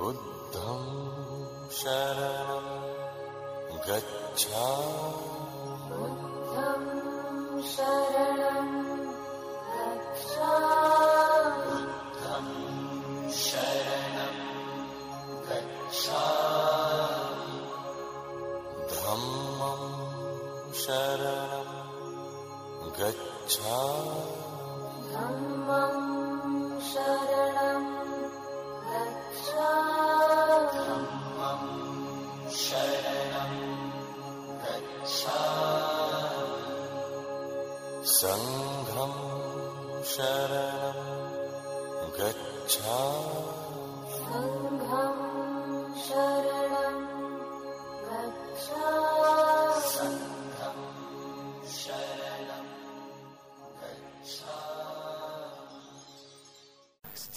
बुद्धं शरणं गच्छा बुद्धं शरणं गच्छा बुद्धं शरणं गच्छा धम्मं शरणं गच्छा सङ्घं शरणं गच्छामि सङ्घं शरणं गच्छामि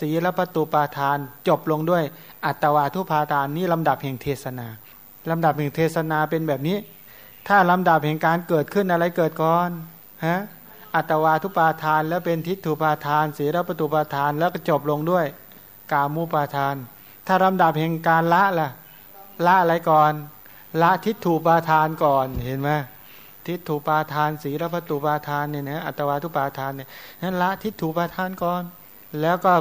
ศีลประตูปาทาน จบลงด้วย อัตวาทุพาทานนี่ลำดับแห่งเทศนาลำดับแห่งเทศนาเป็นแบบนี้ ถ้าลำดับแห่งการเกิดขึ้นอะไรเกิดก่อนฮะ อัตวาทุปาทาน แล้วเป็นทิฏฐุปาทานศีลประตูปาทาน แล้วก็จบลงด้วยกามุปาทาน ถ้าลำดับแห่งการละล่ะ ละอะไรก่อน ละทิฏฐุปาทานก่อนเห็นไหมทิฏฐุปาทานศีลประตูปาทานเนี่ยนะอัตวาทุปาทานเนี่ยนั้นละทิฏฐุปาทานก่อน แล้วก็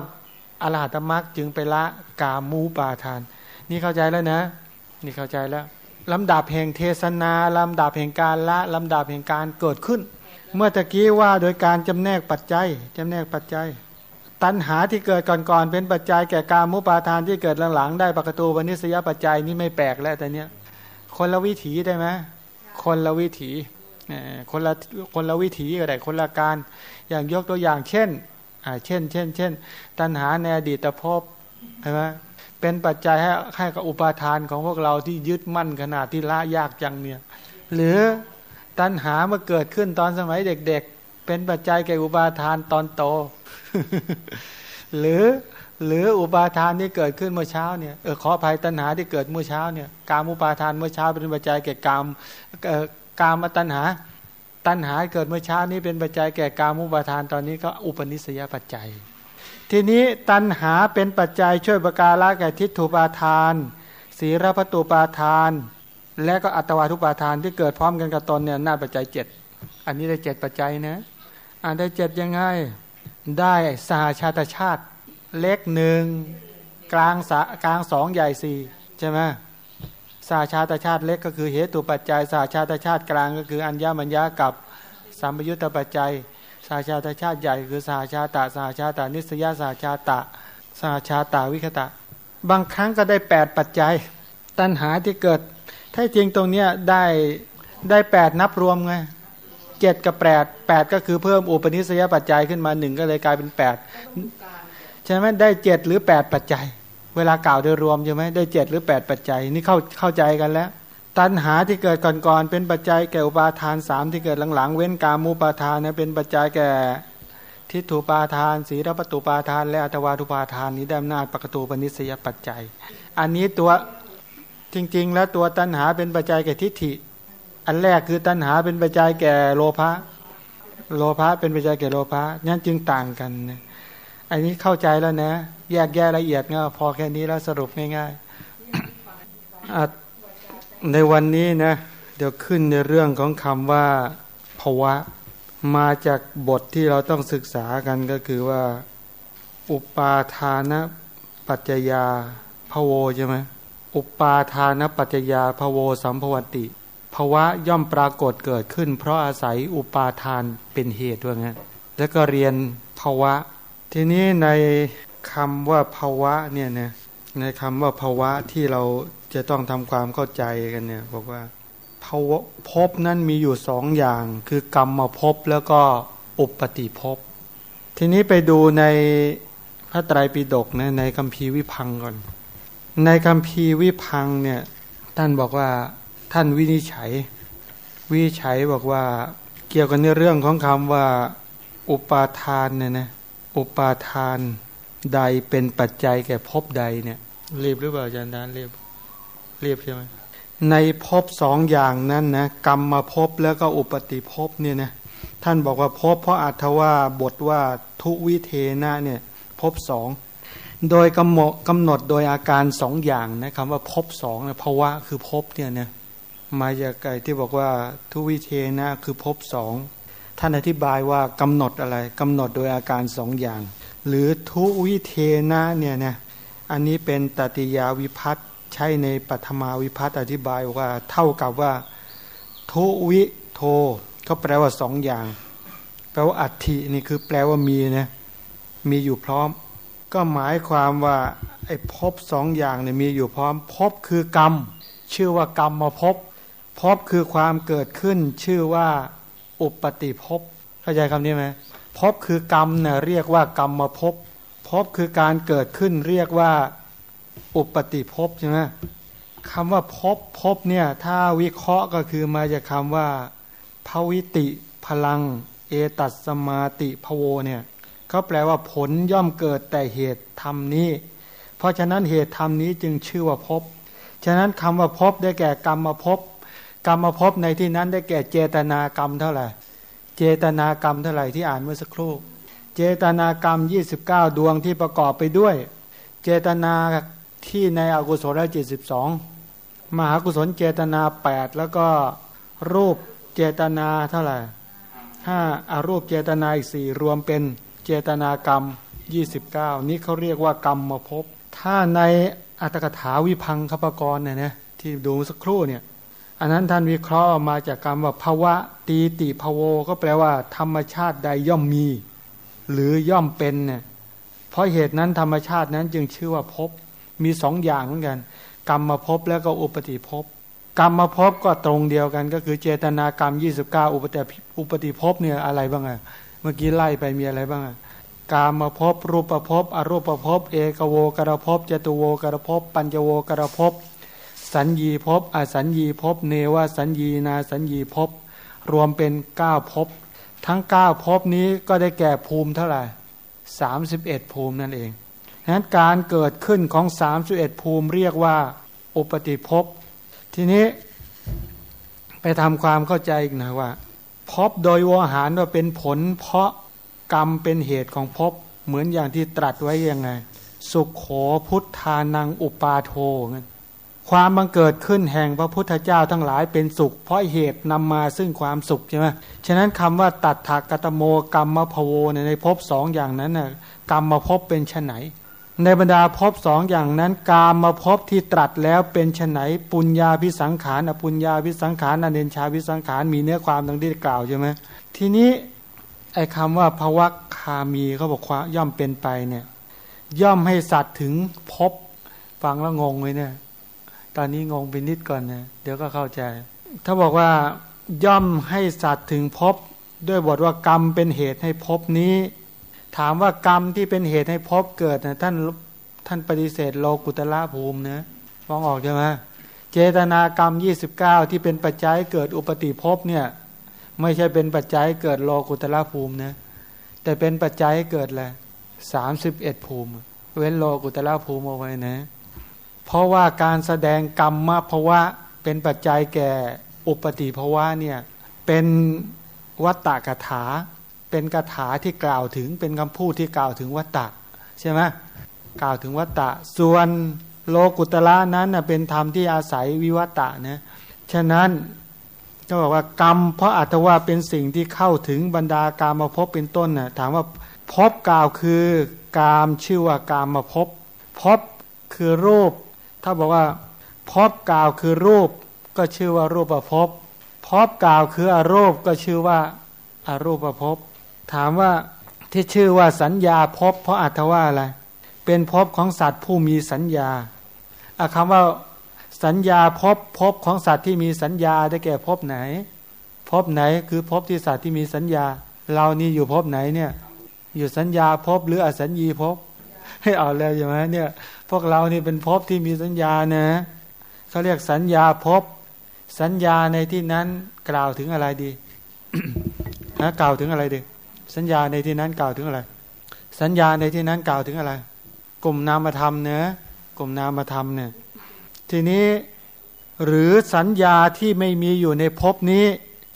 อรหัตมรรคจึงไปละกามูปาทาน นี่เข้าใจแล้วนะ นี่เข้าใจแล้วลำดับแห่งเทศนาลำดับแห่งการละลำดับแห่งการเกิดขึ้น เมื่อตะกี้ว่าโดยการจำแนกปัจจัยจำแนกปัจจัย ตัณหาที่เกิดก่อนๆเป็นปัจจัยแก่การมุปาทานที่เกิดหลังๆได้ปกตูวนิสยปัจจัยนี่ไม่แปลกแล้วแต่เนี้ยคนละวิถีได้ไหมคนละวิถีเอ่อคนละคนละวิถีก็ได้คนละการอย่างยกตัวอย่างเช่นอ่าเช่น เช่น เช่น ตัณหาในอดีตภพใช่ไหมเป็นปัจจัยให้ให้กับอุปาทานของพวกเราที่ยึดมั่นขนาดที่ละยากจังเนี่ย หรือ ตัณหาเมื่อเกิดขึ้นตอนสมัยเด็ก ๆ เป็นปัจจัยแก่อุปาทานตอนโต หรือหรืออุปาทานที่เกิดขึ้นเมื่อเช้าเนี่ยเออขออภัยตัณหาที่เกิดเมื่อเช้าเนี่ยกามอุปาทานเมื่อเช้าเป็นปัจจัยแก่กามกามตัณหา ตัณหาเกิดเมื่อเช้านี้เป็นปัจจัยแก่กามุปาทานตอนนี้ก็อุปนิสัยปัจจัย ทีนี้ตัณหาเป็นปัจจัยช่วยประการละแก่ทิฏฐุปาทาน ศีรพตุปาทาน และก็อัตวาทุปาทานที่เกิดพร้อมกันกับตนเนี่ยน่าปัจจัยเจ็ดอันนี้ได้เจ็ดปัจจัยนะอ่านได้เจ็ดยังไงได้สหชาติชาติ เล็กหนึ่งกลางสากลางสองใหญ่สี่ใช่ไหมสาชาตชาติเล็กก็คือเหตุปัจจัยสาชาตชาติกลางก็คืออัญญมัญญากับสัมปยุตตปัจจัยสาชาตชาติใหญ่คือสาชาตะสาชาตานิสยาสาชาตะสาชาตาวิคตะ บางครั้งก็ได้แปดปัจจัย ตัณหาที่เกิด ถ้าจริงตรงเนี้ยได้ได้แปดนับรวมไงเจ็ดกับแปดแปดก็คือเพิ่มอุปนิสัยปัจจัยขึ้นมาหนึ่งก็เลยกลายเป็นแปดใช่ไหมได้เจ็ดหรือแปดปัจจัย เวลากล่าวโดยรวมใช่ไหมได้เจ็ดหรือแปดปัจจัยนี่เข้าเข้าใจกันแล้ว ตัณหาที่เกิดก่อนๆเป็นปัจจัยแก่อุปาทานสามที่เกิดหลังๆ เว้นกามูปาทานนะเป็นปัจจัยแก่ทิฏฐุปาทานศีรปตุปาทาน และอัตวาทุปาทานนี้ได้อำนาจปกตูปนิสยปัจจัย อันนี้ตัว จริง ๆ แล้วตัวตัณหาเป็นปัจจัยแก่ทิฏฐิ อันแรกคือตัณหาเป็นปัจจัยแก่โลภะโลภะเป็นปัจจัยแก่โลภะนั่นจึงต่างกันนะอันนี้เข้าใจแล้วนะ แยกแยะละเอียดก็พอแค่นี้แล้วสรุปง่ายๆในวันนี้นะเดี๋ยวขึ้นในเรื่องของคำว่าภาวะ มาจากบทที่เราต้องศึกษากันก็คือว่า อุปาทานปัจจยาภโวใช่ไหม อุปาทานปัจจยาภโวสัมภวติภาวะย่อมปรากฏเกิดขึ้น เพราะอาศัยอุปาทานเป็นเหตุด้วยงั้นแล้วก็เรียนภาวะ ทีนี้ในคำว่าภาวะเนี่ยนะในคำว่าภาวะที่เราจะต้องทำความเข้าใจกันเนี่ยบอกว่าภาวะภพนั้นมีอยู่สองอย่าง คือกรรมมาภพแล้วก็อุปติภพทีนี้ไปดูในพระไตรปิฎกนะในคัมภีร์วิพังก่อน ในคัมภีวิพังเนี่ยท่านบอกว่าท่านวินิจฉัย วินิจฉัยบอกว่าเกี่ยวกันในเรื่องของคำว่า อุปาทานเนี่ยนะอุปาทานใดเป็นปัจจัยแก่ภพใดเนี่ยรีบหรือเปล่าอาจารย์ดานรีบรีบใช่ไหมในภพสองอย่างนั้นนะกรรมมาภพแล้วก็อุปติภพเนี่ยนะท่านบอกว่าภพเพราะอัตว่าบทว่าทุวิเทนะเนี่ยภพสอง โดยกำหนดกำหนดโดยอาการสองอย่างนะคำว่าพบสองนะภาวะคือพบเนี่ยนะมาจากไก่ที่บอกว่าทุวิเทนะคือพบสองท่านอธิบายว่ากำหนดอะไรกำหนดโดยอาการสองอย่าง หรือทุวิเทนะเนี่ยนะอันนี้เป็นตติยาวิพัตใช้ในปัทมาวิพัตอธิบายว่าเท่ากับว่า ทุวิโทเขาแปลว่าสองอย่าง แปลว่าอัตินี่คือแปลว่ามีนะมีอยู่พร้อม ก็หมายความว่าไอ้พบสองอย่างเนี่ยมีอยู่พร้อมพบคือกรรม ชื่อว่ากรรมมาพบพบคือความเกิดขึ้น ชื่อว่าอุปติภพเข้าใจคำนี้ไหมพบคือกรรมเนี่ยเรียกว่ากรรมมาพบพบคือการเกิดขึ้นเรียกว่าอุปติภพใช่ไหมคำว่าพบพบเนี่ยถ้าวิเคราะห์ก็คือมาจากคำว่าภวิติพลัง เอตัสมาติภโวเนี่ย เขาแปลว่าผลย่อมเกิดแต่เหตุธรรมนี้ เพราะฉะนั้นเหตุธรรมนี้จึงชื่อว่าพบฉะนั้นคำว่าพบได้แก่กรรมมาพบกรรมมาพบในที่นั้นได้แก่เจตนากรรมเท่าไหร่ เจตนากรรมเท่าไหร่ที่อ่านเมื่อสักครู่เจตนากรรม 29 ดวงที่ประกอบไปด้วย เจตนาที่ในอกุศลจิตสิบสองมหากุศลเจตนา 8 แล้วก็รูปเจตนาเท่าไหร่ห้าอารูปเจตนาอีกสี่รวมเป็น เจตนากรรม 29 นี้เขาเรียกว่ากรรมมาพบ ถ้าในอัตถกถาวิพังคปกรณ์เนี่ยนะที่ดูสักครู่เนี่ยอันนั้นท่านวิเคราะห์มาจากคำว่าภาวะตีติภโว ก็แปลว่า ธรรมชาติใดย่อมมี หรือย่อมเป็นเนี่ยเพราะเหตุนั้นธรรมชาตินั้นจึงชื่อว่าพบมีสองอย่างเหมือนกัน กรรมมาพบแล้วก็อุปติภพกรรมมาพบก็ตรงเดียวกัน ก็คือเจตนากรรม 29 อุปติอุปติภพเนี่ยอะไรบ้างอะ เมื่อกี้ไล่ไปมีอะไรบ้างอะกามมาพบรูปภพอรูปภพเอกโวกระภพจตุโวกระภพปัญจโวกระภพสัญญีภพอสัญญีภพเนวสัญญีนาสัญญีภพรวมเป็นเก้าภพทั้งเก้าภพนี้ก็ได้แก่ภูมิเท่าไหร่สามสิบเอ็ดภูมินั่นเองฉะนั้นการเกิดขึ้นของสามสิบเอ็ดภูมิเรียกว่า อุปติภพทีนี้ไปทำความเข้าใจอีกนะว่า ภพโดยวหารว่าเป็นผล เพราะกรรมเป็นเหตุของภพเหมือนอย่างที่ตรัสไว้ยังไง สุขโขพุทธานังอุปาโทความบังเกิดขึ้นแห่งพระพุทธเจ้าทั้งหลายเป็นสุข เพราะเหตุนำมาซึ่งความสุขใช่ไหมฉะนั้นคำว่าตัดถากตโมกรรมมภโวในภพสองอย่างนั้นน่ะกรรมมาพบเป็นชนไหน ในบรรดาภพสองอย่างนั้น กามมาพบที่ตรัสแล้วเป็นชนไหนปุญญาพิสังขารอปุญญาพิสังขารอเนนชาพิสังขารมีเนื้อความดังที่กล่าวใช่ไหมทีนี้ไอ้คำว่าภวัคคามีเขาบอกว่าย่อมเป็นไปเนี่ยย่อมให้สัตว์ถึงพบฟังแล้วงงเลยเนี่ย ตอนนี้งงไปนิดก่อนนะเดี๋ยวก็เข้าใจ ถ้าบอกว่าย่อมให้สัตว์ถึงพบด้วยบทว่ากรรมเป็นเหตุให้พบนี้ ถามว่ากรรมที่เป็นเหตุให้พบเกิดนะท่านท่านปฏิเสธโลกุตละภูมินะฟ้องออกใช่ไหมเจตนากรรม 29 ที่เป็นปัจจัยเกิดอุปติภพเนี่ย ไม่ใช่เป็นปัจจัยเกิดโลกุตละภูมินะแต่เป็นปัจจัยเกิดแหละสามสิบเอ็ดภูมิ เว้นโลกุตละภูมิเอาไว้นะ เพราะว่าการแสดงกรรมมาภาวะเป็นปัจจัยแก่อุปติภาวะเนี่ยเป็นวัตตะกถา เป็นกถาที่กล่าวถึงเป็นคำพูดที่กล่าวถึงวัตตะใช่ไหมกล่าวถึงวัตตะ ส่วนโลกุตละนั้นเป็นธรรมที่อาศัยวิวัตตะนะฉะนั้นก็บอกว่ากรรม เพราะอัตว่าเป็นสิ่งที่เข้าถึงบรรดาการมาพบเป็นต้นนะ่ะถามว่าพบกล่าวคือกามชื่อว่ากามมาพบพบคือรูป ถ้าบอกว่าพบกล่าวคือรูป ก็ชื่อว่ารูปประพบพบกล่าวคืออารูปก็ชื่อว่าอารูปประพบ ถามว่าที่ชื่อว่าสัญญาพบเพราะอัตว่าอะไร เป็นพบของสัตว์ผู้มีสัญญาอาคำว่าสัญญาพบพบของสัตว์ที่มีสัญญาได้แก่พบไหน พบไหนคือพบที่สัตว์ที่มีสัญญา เรานี่อยู่พบไหนเนี่ย อยู่สัญญาพบหรืออสัญญีพบให้เอาแล้วใช่ไหมเนี่ย พวกเรานี่เป็นภพที่มีสัญญานะเขาเรียกสัญญาภพสัญญาในที่นั้นกล่าวถึงอะไรดีนะกล่าวถึงอะไรดี สัญญาในที่นั้นกล่าวถึงอะไร สัญญาในที่นั้นกล่าวถึงอะไร กลุ่มนามธรรมเนะกลุ่มนามธรรมเนี่ยทีนี้หรือสัญญาที่ไม่มีอยู่ในภพนี้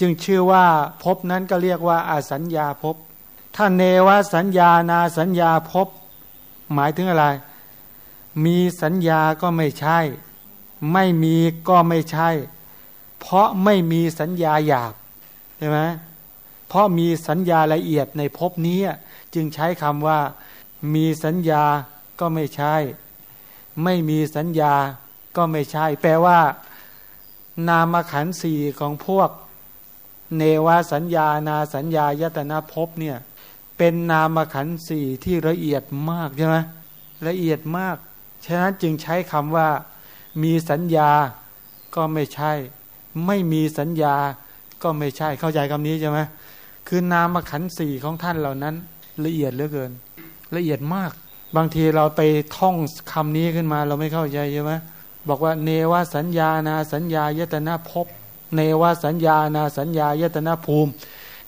จึงชื่อว่าภพนั้นก็เรียกว่าอาสัญญาภพถ้าเนวสัญญานาสัญญาภพหมายถึงอะไร มีสัญญาก็ไม่ใช่ ไม่มีก็ไม่ใช่ เพราะไม่มีสัญญาหยาบใช่ไหม เพราะมีสัญญาละเอียดในภพนี้จึงใช้คำว่า มีสัญญาก็ไม่ใช่ ไม่มีสัญญาก็ไม่ใช่ แปลว่า นามขันธ์สี่ของพวก เนวสัญญานาสัญญายตนาภพเนี่ย เป็นนามขันธ์สี่ที่ละเอียดมากใช่ไหมละเอียดมาก ฉะนั้นจึงใช้คำว่า มีสัญญาก็ไม่ใช่ ไม่มีสัญญาก็ไม่ใช่เข้าใจคำนี้ใช่ไหม คือนามขันสี่ของท่านเหล่านั้น ละเอียดเหลือเกิน ละเอียดมาก บางทีเราไปท่องคำนี้ขึ้นมาเราไม่เข้าใจใช่ไหมบอกว่าเนวสัญญานาสัญญายตนาภพเนวสัญญานาสัญญายตนาภูมิ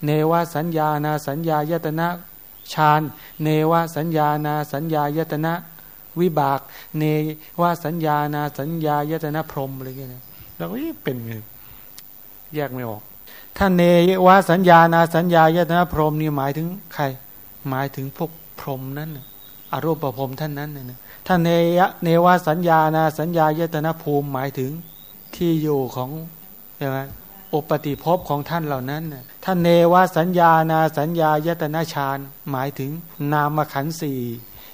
เนวสัญญานาสัญญายตนาฌานเนวสัญญานาสัญญายตนะวิบาก เนวสัญญานาสัญญายตนะพรหมอะไรเงี้ยเราก็เป็นไงแยกไม่ออก ถ้าเนวสัญญานาสัญญายตนะพรมนี่หมายถึงใคร หมายถึงพวกพรมนั้นอารูประพรมท่านนั้นนะถ้าเนยเนวสัญญานาสัญญายตนะภูมิหมายถึงที่อยู่ของใช่ไหมอุปติภพของท่านเหล่านั้นท่านเนวสัญญานาสัญญายตนาฌานหมายถึงนามขันธ์สี่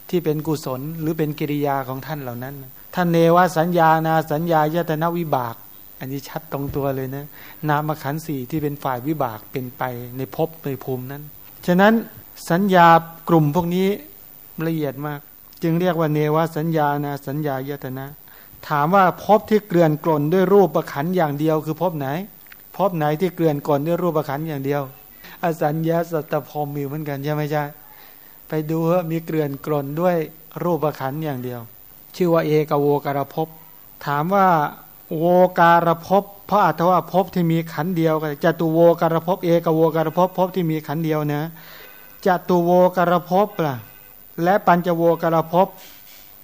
ที่เป็นกุศลหรือเป็นกิริยาของท่านเหล่านั้นท่านเนวสัญญานาสัญญายตนาวิบาก อันนี้ชัดตรงตัวเลยนะ นามขันสี่ที่เป็นฝ่ายวิบากเป็นไปในภพในภูมินั้น ฉะนั้นสัญญากลุ่มพวกนี้ละเอียดมาก จึงเรียกว่าเนวสัญญานาสัญญายตนะ ถามว่าภพที่เกลื่อนกล่นด้วยรูปประขันอย่างเดียวคือภพไหนภพไหนที่เกลื่อนกล่นด้วยรูปะขันอย่างเดียว อสัญญาสัตตพรมมีเหมือนกันใช่ไหมใช่ไปดูมีเกลื่อนกล่นด้วยรูปะขันอย่างเดียว ชื่อว่าเอกโวการภพถามว่า โวการภพเพราะอัตว่าภพที่มีขันเดียวกันจตุโวการภพเอกโวการภพภพที่มีขันเดียวนะจตุโวการภพล่ะ และปัญจโวการภพ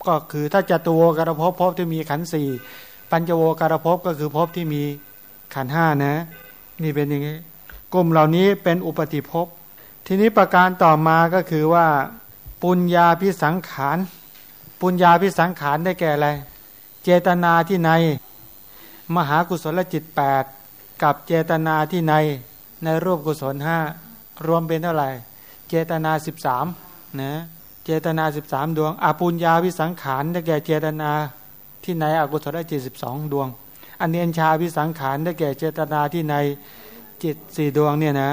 ก็คือถ้าจตุโวการภพภพที่มีขันสี่ปัญจโวการภพก็คือภพที่มีขันห้านะ นี่เป็นอย่างนี้กลุ่มเหล่านี้เป็นอุปติภพทีนี้ประการต่อมาก็คือว่า ปุญญาพิสังขาร ปุญญาพิสังขารได้แก่อะไร เจตนาที่ใน มหากุศลจิต 8 กับเจตนาที่ในในรูปกุศลห้ารวมเป็นเท่าไหร่ เจตนา 13นะเจตนา 13 ดวงอปุญญาพิสังขารได้แก่เจตนาที่ในอกุศลจิต 12 ดวงอันเนียนชาพิสังขารได้แก่เจตนาที่ในจิตสี่ดวงเนี่ยนะ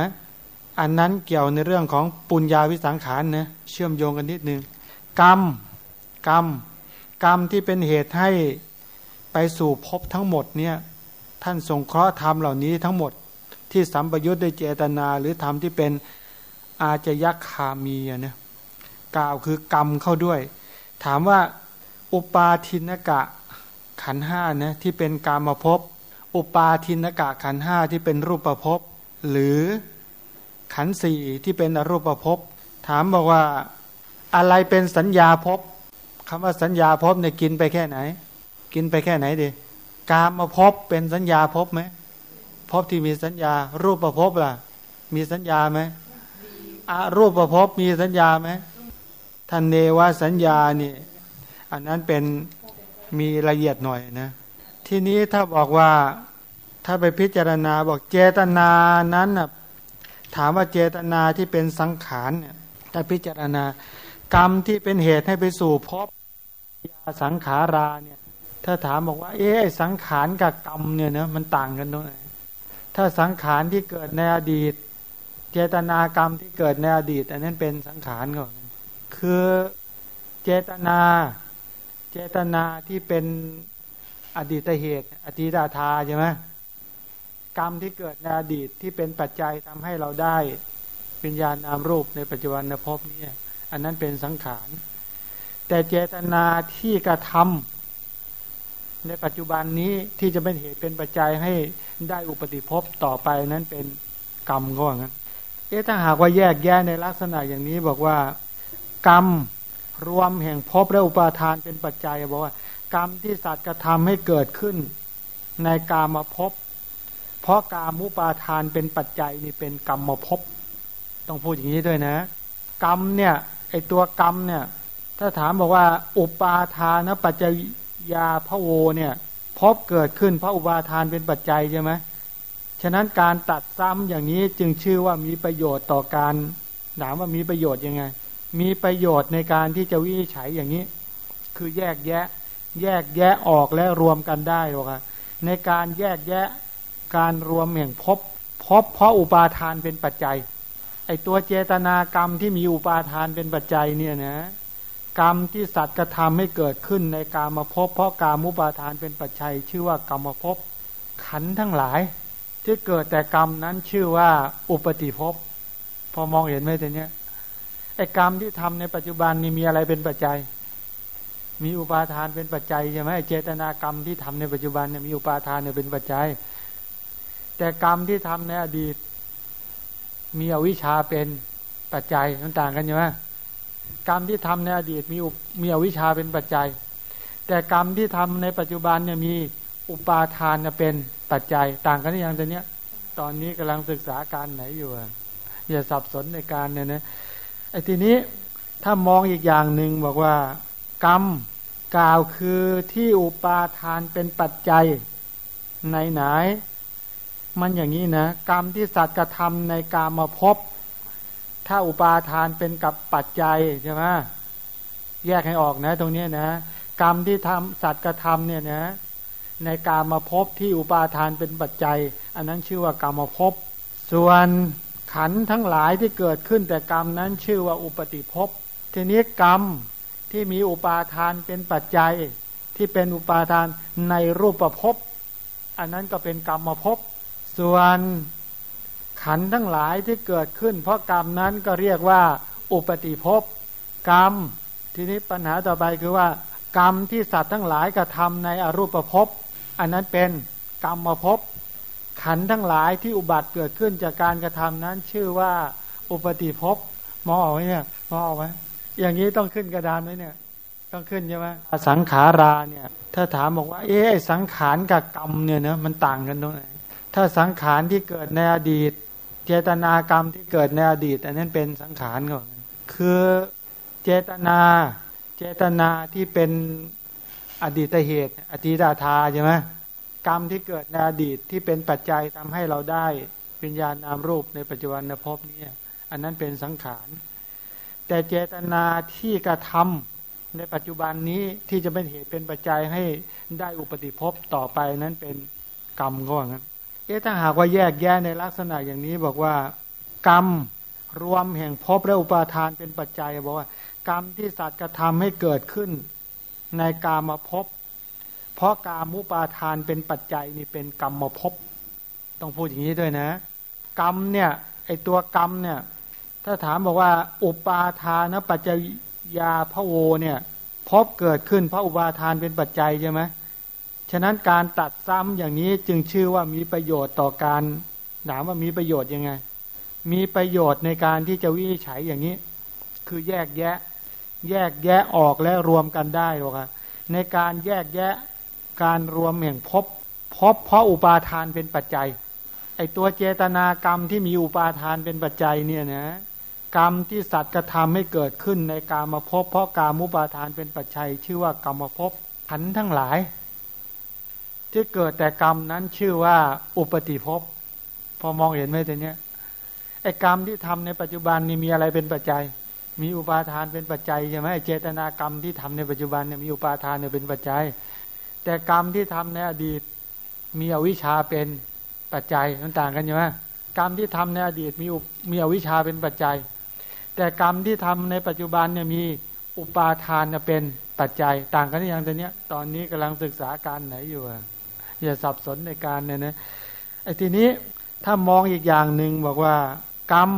อันนั้นเกี่ยวในเรื่องของปุญญาวิสังขารนะเชื่อมโยงกันนิดนึงกรรมกรรมกรรมที่เป็นเหตุให้ ไปสู่ภพทั้งหมดเนี่ยท่านทรงเคราะห์ธรรมเหล่านี้ทั้งหมดที่สัมปยุทธ์ด้วยเจตนาหรือธรรมที่เป็นอาจยักคามีเนี่ยกล่าวคือกรรมเข้าด้วย ถามว่าอุปาทินกะขันห้านะที่เป็นกามภพอุปาทินกะขันห้าที่เป็นรูปภพหรือขันสี่ที่เป็นอรูปภพถามบอกว่าอะไรเป็นสัญญาภพคำว่าสัญญาภพเนี่ยกินไปแค่ไหน กินไปแค่ไหนดีกามมาภพเป็นสัญญาภพไหมภพที่มีสัญญา รูปประภพล่ะ มีสัญญาไหมอารูปประภพมีสัญญาไหมท่านเนวสัญญานี่ อันนั้นเป็นมีละเอียดหน่อยนะ ทีนี้ถ้าบอกว่าถ้าไปพิจารณาบอกเจตนานั้นนะถามว่าเจตนาที่เป็นสังขารเนี่ยถ้าพิจารณากรรมที่เป็นเหตุให้ไปสู่พบยาสังขาราเนี่ย ถ้าถามบอกว่า เอ๊ะสังขารกับกรรมเนี่ยนะมันต่างกันตรงไหนถ้าสังขารที่เกิดในอดีต เจตนากรรมที่เกิดในอดีต อันนั้นเป็นสังขารก่อนคือเจตนา เจตนาที่เป็นอดีตเหตุ อดีตาทาใช่ไหมกรรมที่เกิดในอดีตที่เป็นปัจจัยทำให้เราได้ปัญญานามรูปในปัจจุบันภพนี้อันนั้นเป็นสังขาร แต่เจตนาที่กระทำ ในปัจจุบันนี้ที่จะเป็นเหตุเป็นปัจจัยให้ได้อุปติภพต่อไปนั้นเป็นกรรมก็ว่างั้นเอ๊ะถ้าหากว่าแยกแยะในลักษณะอย่างนี้บอกว่า กรรมรวมแห่งภพและอุปาทานเป็นปัจจัยบอกว่า กรรมที่สัตว์กระทำให้เกิดขึ้น ในกามาภพเพราะกามุปาทานเป็นปัจจัยนี่เป็นกรรมมาภพต้องพูดอย่างนี้ด้วยนะ กรรมเนี่ยไอตัวกรรมเนี่ย ถ้าถามบอกว่า อุปาทานปัจจัย ยาพระโวเนี่ยพบเกิดขึ้นเพราะอุปาทานเป็นปัจจัยใช่ไหมฉะนั้นการตัดซ้ำอย่างนี้จึงชื่อว่ามีประโยชน์ต่อการถามว่ามีประโยชน์ยังไง มีประโยชน์ในการที่จะวิจัยอย่างนี้ คือแยกแยะ แยกแยะออกและรวมกันได้หรอกะในการแยกแยะการรวมแห่งพบพบเพราะอุปาทานเป็นปัจจัยไอตัวเจตนากรรมที่มีอุปาทานเป็นปัจจัยเนี่ยนะ กรรมที่สัตว์กระทำให้เกิดขึ้นในการมาพบเพราะการมุปาทานเป็นปัจจัย ชื่อว่ากรรมภพขันทั้งหลาย ที่เกิดแต่กรรมนั้นชื่อว่าอุปติภพพอมองเห็นไหมแต่เนี้ยไอ้กรรมที่ทำในปัจจุบันนี่มีอะไรเป็นปัจจัย มีอุปาทานเป็นปัจจัยใช่ไหมเจตนากรรมที่ทำในปัจจุบันเนี่ยมีอุปาทานเนี่ยเป็นปัจจัย แต่กรรมที่ทำในอดีต มีอวิชชาเป็นปัจจัยมันต่างกันใช่ไหม กรรมที่ทำในอดีตมีมีอวิชชาเป็นปัจจัย แต่กรรมที่ทำในปัจจุบันเนี่ยมีอุปาทานเป็นปัจจัย ต่างกันอย่างตัวเนี้ย ตอนนี้กำลังศึกษาการไหนอยู่อย่าสับสนในการเนี่ยนะไอ้ทีนี้ถ้ามองอีกอย่างหนึ่งบอกว่า กรรมกล่าวคือที่อุปาทานเป็นปัจจัยในไหน มันอย่างนี้นะ กรรมที่สัตว์กระทำในกามาพบ ถ้าอุปาทานเป็นกับปัจจัยใช่ไหมแยกให้ออกนะ ตรงนี้นะ กรรมที่ทำสัตว์กระทำเนี่ยนะ ในกามาพบที่อุปาทานเป็นปัจจัย อันนั้นชื่อว่ากามาพบส่วนขันทั้งหลายที่เกิดขึ้นแต่กรรมนั้นชื่อว่าอุปติภพทีนี้กรรมที่มีอุปาทานเป็นปัจจัย ที่เป็นอุปาทานในรูปประพบอันนั้นก็เป็นกรรมมาพบส่วน ขันทั้งหลายที่เกิดขึ้น เพราะกรรมนั้นก็เรียกว่า อุปติภพกรรม ทีนี้ปัญหาต่อไปคือว่า กรรมที่สัตว์ทั้งหลายกระทาในอรูปภพอันนั้นเป็นกรรมมาพขันทั้งหลายที่อุบัติเกิดขึ้นจากการกระทำนั้นชื่อว่า อุปติภพมองออกไหมเนี่ยมองออกไหมอย่างนี้ต้องขึ้นกระดานไหมเนี่ย ต้องขึ้นใช่ไหมสังขาราเนี่ย ถ้าถามบอกว่า เอ๊ะสังขารกับกรรมเนี่ยเนะมันต่างกันตรงไหนถ้าสังขารที่เกิดในอดีต เจตนากรรมที่เกิดในอดีต อันนั้นเป็นสังขารก่อนคือเจตนาเจตนาที่เป็นอดีตเหตุ อดีตาทาใช่ไหมกรรมที่เกิดในอดีตที่เป็นปัจจัยทำให้เราได้วิญญาณนามรูปในปัจจุบันภพนี้อันนั้นเป็นสังขาร แต่เจตนาที่กระทำในปัจจุบันนี้ที่จะเป็นเหตุเป็นปัจจัยให้ได้อุปติภพต่อไปนั้นเป็นกรรมก็ว่างั้น เอ๊ะถ้าหากว่าแยกแยะในลักษณะอย่างนี้บอกว่ากรรมรวมแห่งภพและอุปาทานเป็นปัจจัยบอกว่า กรรมที่สัตว์กระทำให้เกิดขึ้นในกามาพบเพราะกามุปาทานเป็นปัจจัยนี่เป็นกรรมมาพบต้องพูดอย่างนี้ด้วยนะ กรรมเนี่ยไอตัวกรรมเนี่ย ถ้าถามบอกว่า อุปาทานปัจจยาพระโวเนี่ยพบเกิดขึ้นเพราะอุปาทานเป็นปัจจัยใช่ไหม ฉะนั้นการตัดซ้ำอย่างนี้จึงชื่อว่ามีประโยชน์ต่อการถามว่ามีประโยชน์ยังไง มีประโยชน์ในการที่จะวิจัยอย่างนี้ คือแยกแยะ แยกแยะออกและรวมกันได้หรอกในการแยกแยะการรวมแห่งพบพบเพราะอุปาทานเป็นปัจจัยไอตัวเจตนากรรมที่มีอุปาทานเป็นปัจจัยเนี่ยนะกรรมที่สัตว์กระทำให้เกิดขึ้นในการมาพบเพราะการมุปาทานเป็นปัจจัย ชื่อว่ากรรมภพขันทั้งหลาย ที่เกิดแต่กรรมนั้นชื่อว่าอุปติภพพอมองเห็นไหมตัวเนี้ยไอ้กรรมที่ทำในปัจจุบันนี่มีอะไรเป็นปัจจัย มีอุปาทานเป็นปัจจัยใช่ไหมเจตนากรรมที่ทำในปัจจุบันเนี่ยมีอุปาทานเนี่ยเป็นปัจจัย แต่กรรมที่ทำในอดีตมีอวิชชาเป็นปัจจัยมันต่างกันใช่ไหมกรรมที่ทำในอดีตมีมีอวิชชาเป็นปัจจัย แต่กรรมที่ทำในปัจจุบันเนี่ยมีอุปาทานเป็นปัจจัย ต่างกันอย่างตัวเนี้ย ตอนนี้กำลังศึกษาการไหนอยู่อ อย่าสับสนในการเนี่ยนะไอ้ทีนี้ถ้ามองอีกอย่างหนึ่งบอกว่า กรรม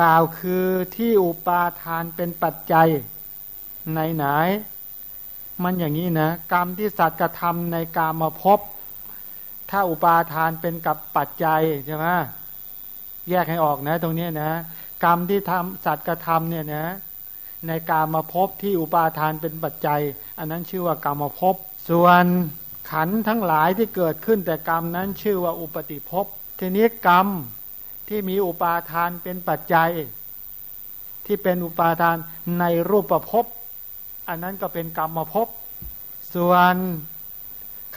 กล่าวคือที่อุปาทานเป็นปัจจัยในไหน มันอย่างนี้นะ กรรมที่สัตว์กระทำในกามาพบ ถ้าอุปาทานเป็นกับปัจจัยใช่ไหมแยกให้ออกนะ ตรงนี้นะ กรรมที่ทำสัตว์กระทำเนี่ยนะ ในกามาพบที่อุปาทานเป็นปัจจัย อันนั้นชื่อว่ากรรมภพบส่วน ขันทั้งหลายที่เกิดขึ้นแต่กรรมนั้นชื่อว่าอุปติภพทีนี้กรรมที่มีอุปาทานเป็นปัจจัย ที่เป็นอุปาทานในรูปประพบอันนั้นก็เป็นกรรมมาพบส่วน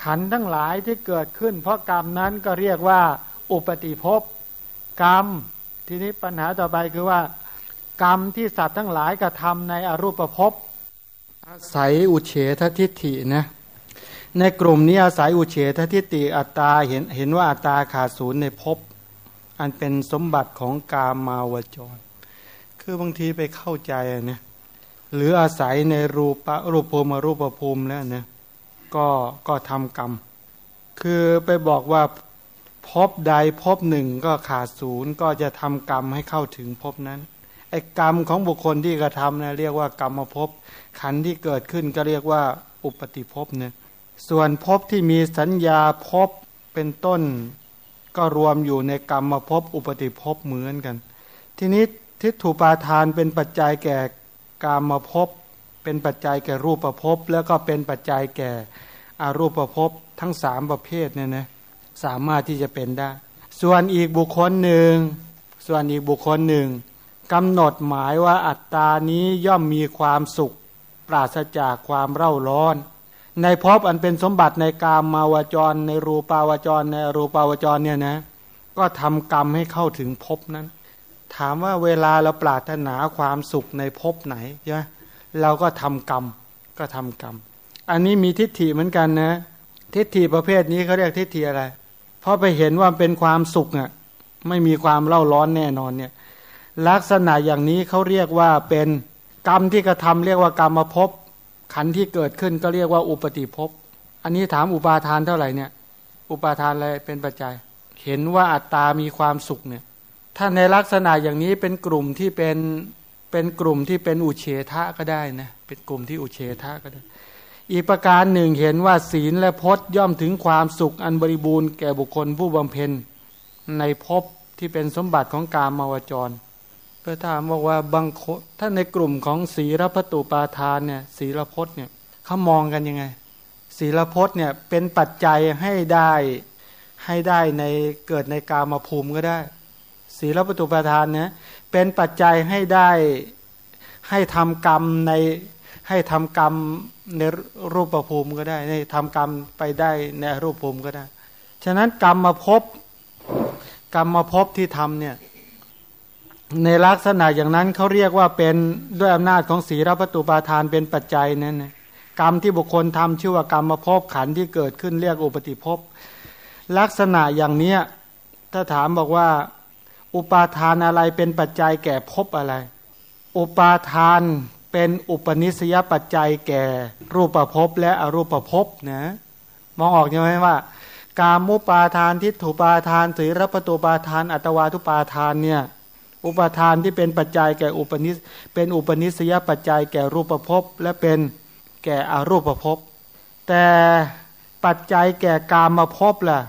ขันทั้งหลายที่เกิดขึ้น เพราะกรรมนั้นก็เรียกว่า อุปติภพกรรม ทีนี้ปัญหาต่อไปคือว่า กรรมที่สัตว์ทั้งหลายกระทำในอรูปภพอาศัยอุเฉททิฏฐินะ ในกลุ่มนี้อาศัยอุเฉททิฏฐิอัตตาเห็นเห็นว่าอัตตาขาดศูนย์ในภพอันเป็นสมบัติของกามาวจร คือบางทีไปเข้าใจเนี่ยหรืออาศัยในรูปรูปภูมิรูปภูมิแล้วเนี่ยก็ก็ทำกรรม คือไปบอกว่าพบใดพบหนึ่งก็ขาดศูนย์ก็จะทำกรรมให้เข้าถึงพบนั้นไอ้กรรมของบุคคลที่กระทำนะเรียกว่ากรรมภพขันที่เกิดขึ้นก็เรียกว่าอุปติภพเนี่ย ส่วนภพที่มีสัญญาภพเป็นต้น ก็รวมอยู่ในกรรมภพอุปติภพเหมือนกัน ทีนี้ทิฏฐุปาทานเป็นปัจจัยแก่กรรมภพเป็นปัจจัยแก่รูปภพแล้วก็เป็นปัจจัยแก่อารูปภพทั้งสามประเภทเนี่ยนะสามารถที่จะเป็นได้ ส่วนอีกบุคคลหนึ่ง ส่วนอีกบุคคลหนึ่งกำหนดหมายว่าอัตตานี้ย่อมมีความสุข ปราศจากความเร่าร้อน ในภพอันเป็นสมบัติในกามมาวจร ในรูปาวจร ในรูปาวจรเนี่ยนะ ก็ทำกรรมให้เข้าถึงภพนั้น ถามว่าเวลาเราปรารถนาความสุขในภพไหนใช่ไหมเราก็ทำกรรมก็ทำกรรม อันนี้มีทิฏฐิเหมือนกันนะ ทิฏฐิประเภทนี้เขาเรียกทิฏฐิอะไร เพราะไปเห็นว่าเป็นความสุขอะไม่มีความเล่าร้อนแน่นอนเนี่ย ลักษณะอย่างนี้เขาเรียกว่าเป็นกรรมที่กระทาเรียกว่ากรรมมาพ ขันที่เกิดขึ้นก็เรียกว่าอุปติภพ อันนี้ถามอุปาทานเท่าไหร่เนี่ย อุปาทานอะไรเป็นปัจจัย เห็นว่าอัตตามีความสุขเนี่ย ถ้าในลักษณะอย่างนี้เป็นกลุ่มที่เป็นเป็นกลุ่มที่เป็นอุเฉทะก็ได้นะ เป็นกลุ่มที่อุเฉทะก็ได้ อีกประการหนึ่งเห็นว่าศีลและพจน์ย่อมถึงความสุขอันบริบูรณ์แก่บุคคลผู้บำเพ็ญในภพที่เป็นสมบัติของกามมาวจร ก็ถามบอกว่าบางคนถ้าในกลุ่มของศีลพัตุปาทานเนี่ยศีลพจน์เนี่ยเขามองกันยังไงศีลพจน์เนี่ยเป็นปัจจัยให้ได้ให้ได้ในเกิดในกามาภูมิก็ได้ ศีลพัตุปาทานเนี่ยเป็นปัจจัยให้ได้ให้ทำกรรมในให้ทำกรรมในรูปภูมิก็ได้ในทำกรรมไปได้ในรูปภูมิก็ได้ ฉะนั้นกรรมมาพบกรรมมาพบที่ทำเนี่ย ในลักษณะอย่างนั้นเขาเรียกว่าเป็นด้วยอำนาจของศีลประตูปาทานเป็นปัจจัยนั้นนะกรรมที่บุคคลทำชื่อว่ากรรมมาพบขันที่เกิดขึ้นเรียกอุปติภพลักษณะอย่างเนี้ยถ้าถามบอกว่า อุปาทานอะไรเป็นปัจจัยแก่ภพอะไร อุปาทานเป็นอุปนิสยปัจจัยแก่รูปภพและอรูปภพนะมองออกใช่ไหมว่าการมุปาทานทิฏฐุปาทานสีรปตูปาทาน อัตวาทุปาทานเนี่ย อุปทานที่เป็นปัจจัยแก่อุปนิสเป็นอุปนิสยปัจจัยแก่รูปภพและเป็นแก่อรูปภพ แต่ปัจจัยแก่กามาภพล่ะ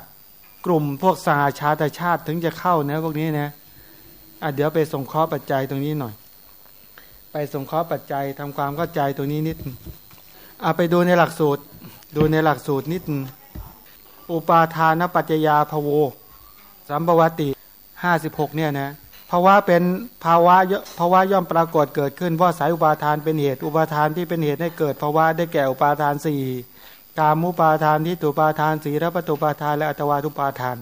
กลุ่มพวกสหาชาติชาติถึงจะเข้านะพวกนี้นะอะเดี๋ยวไปส่งข้อปัจจัยตรงนี้หน่อย ไปส่งข้อปัจจัยทำความเข้าใจตรงนี้นิดอะไปดูในหลักสูตร ดูในหลักสูตรนิดอุปาทานปัจจยาภโวสัมปวติห้าสิบหกเนี่ยนะ ภาวะเป็นภาวะภาวะย่อมปรากฏเกิดขึ้นเพราะสายอุปาทานเป็นเหตุอุปาทานที่เป็นเหตุให้เกิดภาวะได้แก่อุปาทานสี่กามุปาทานที่ตุปาทานสีรปตุปาทานและอัตวาทุปาทาน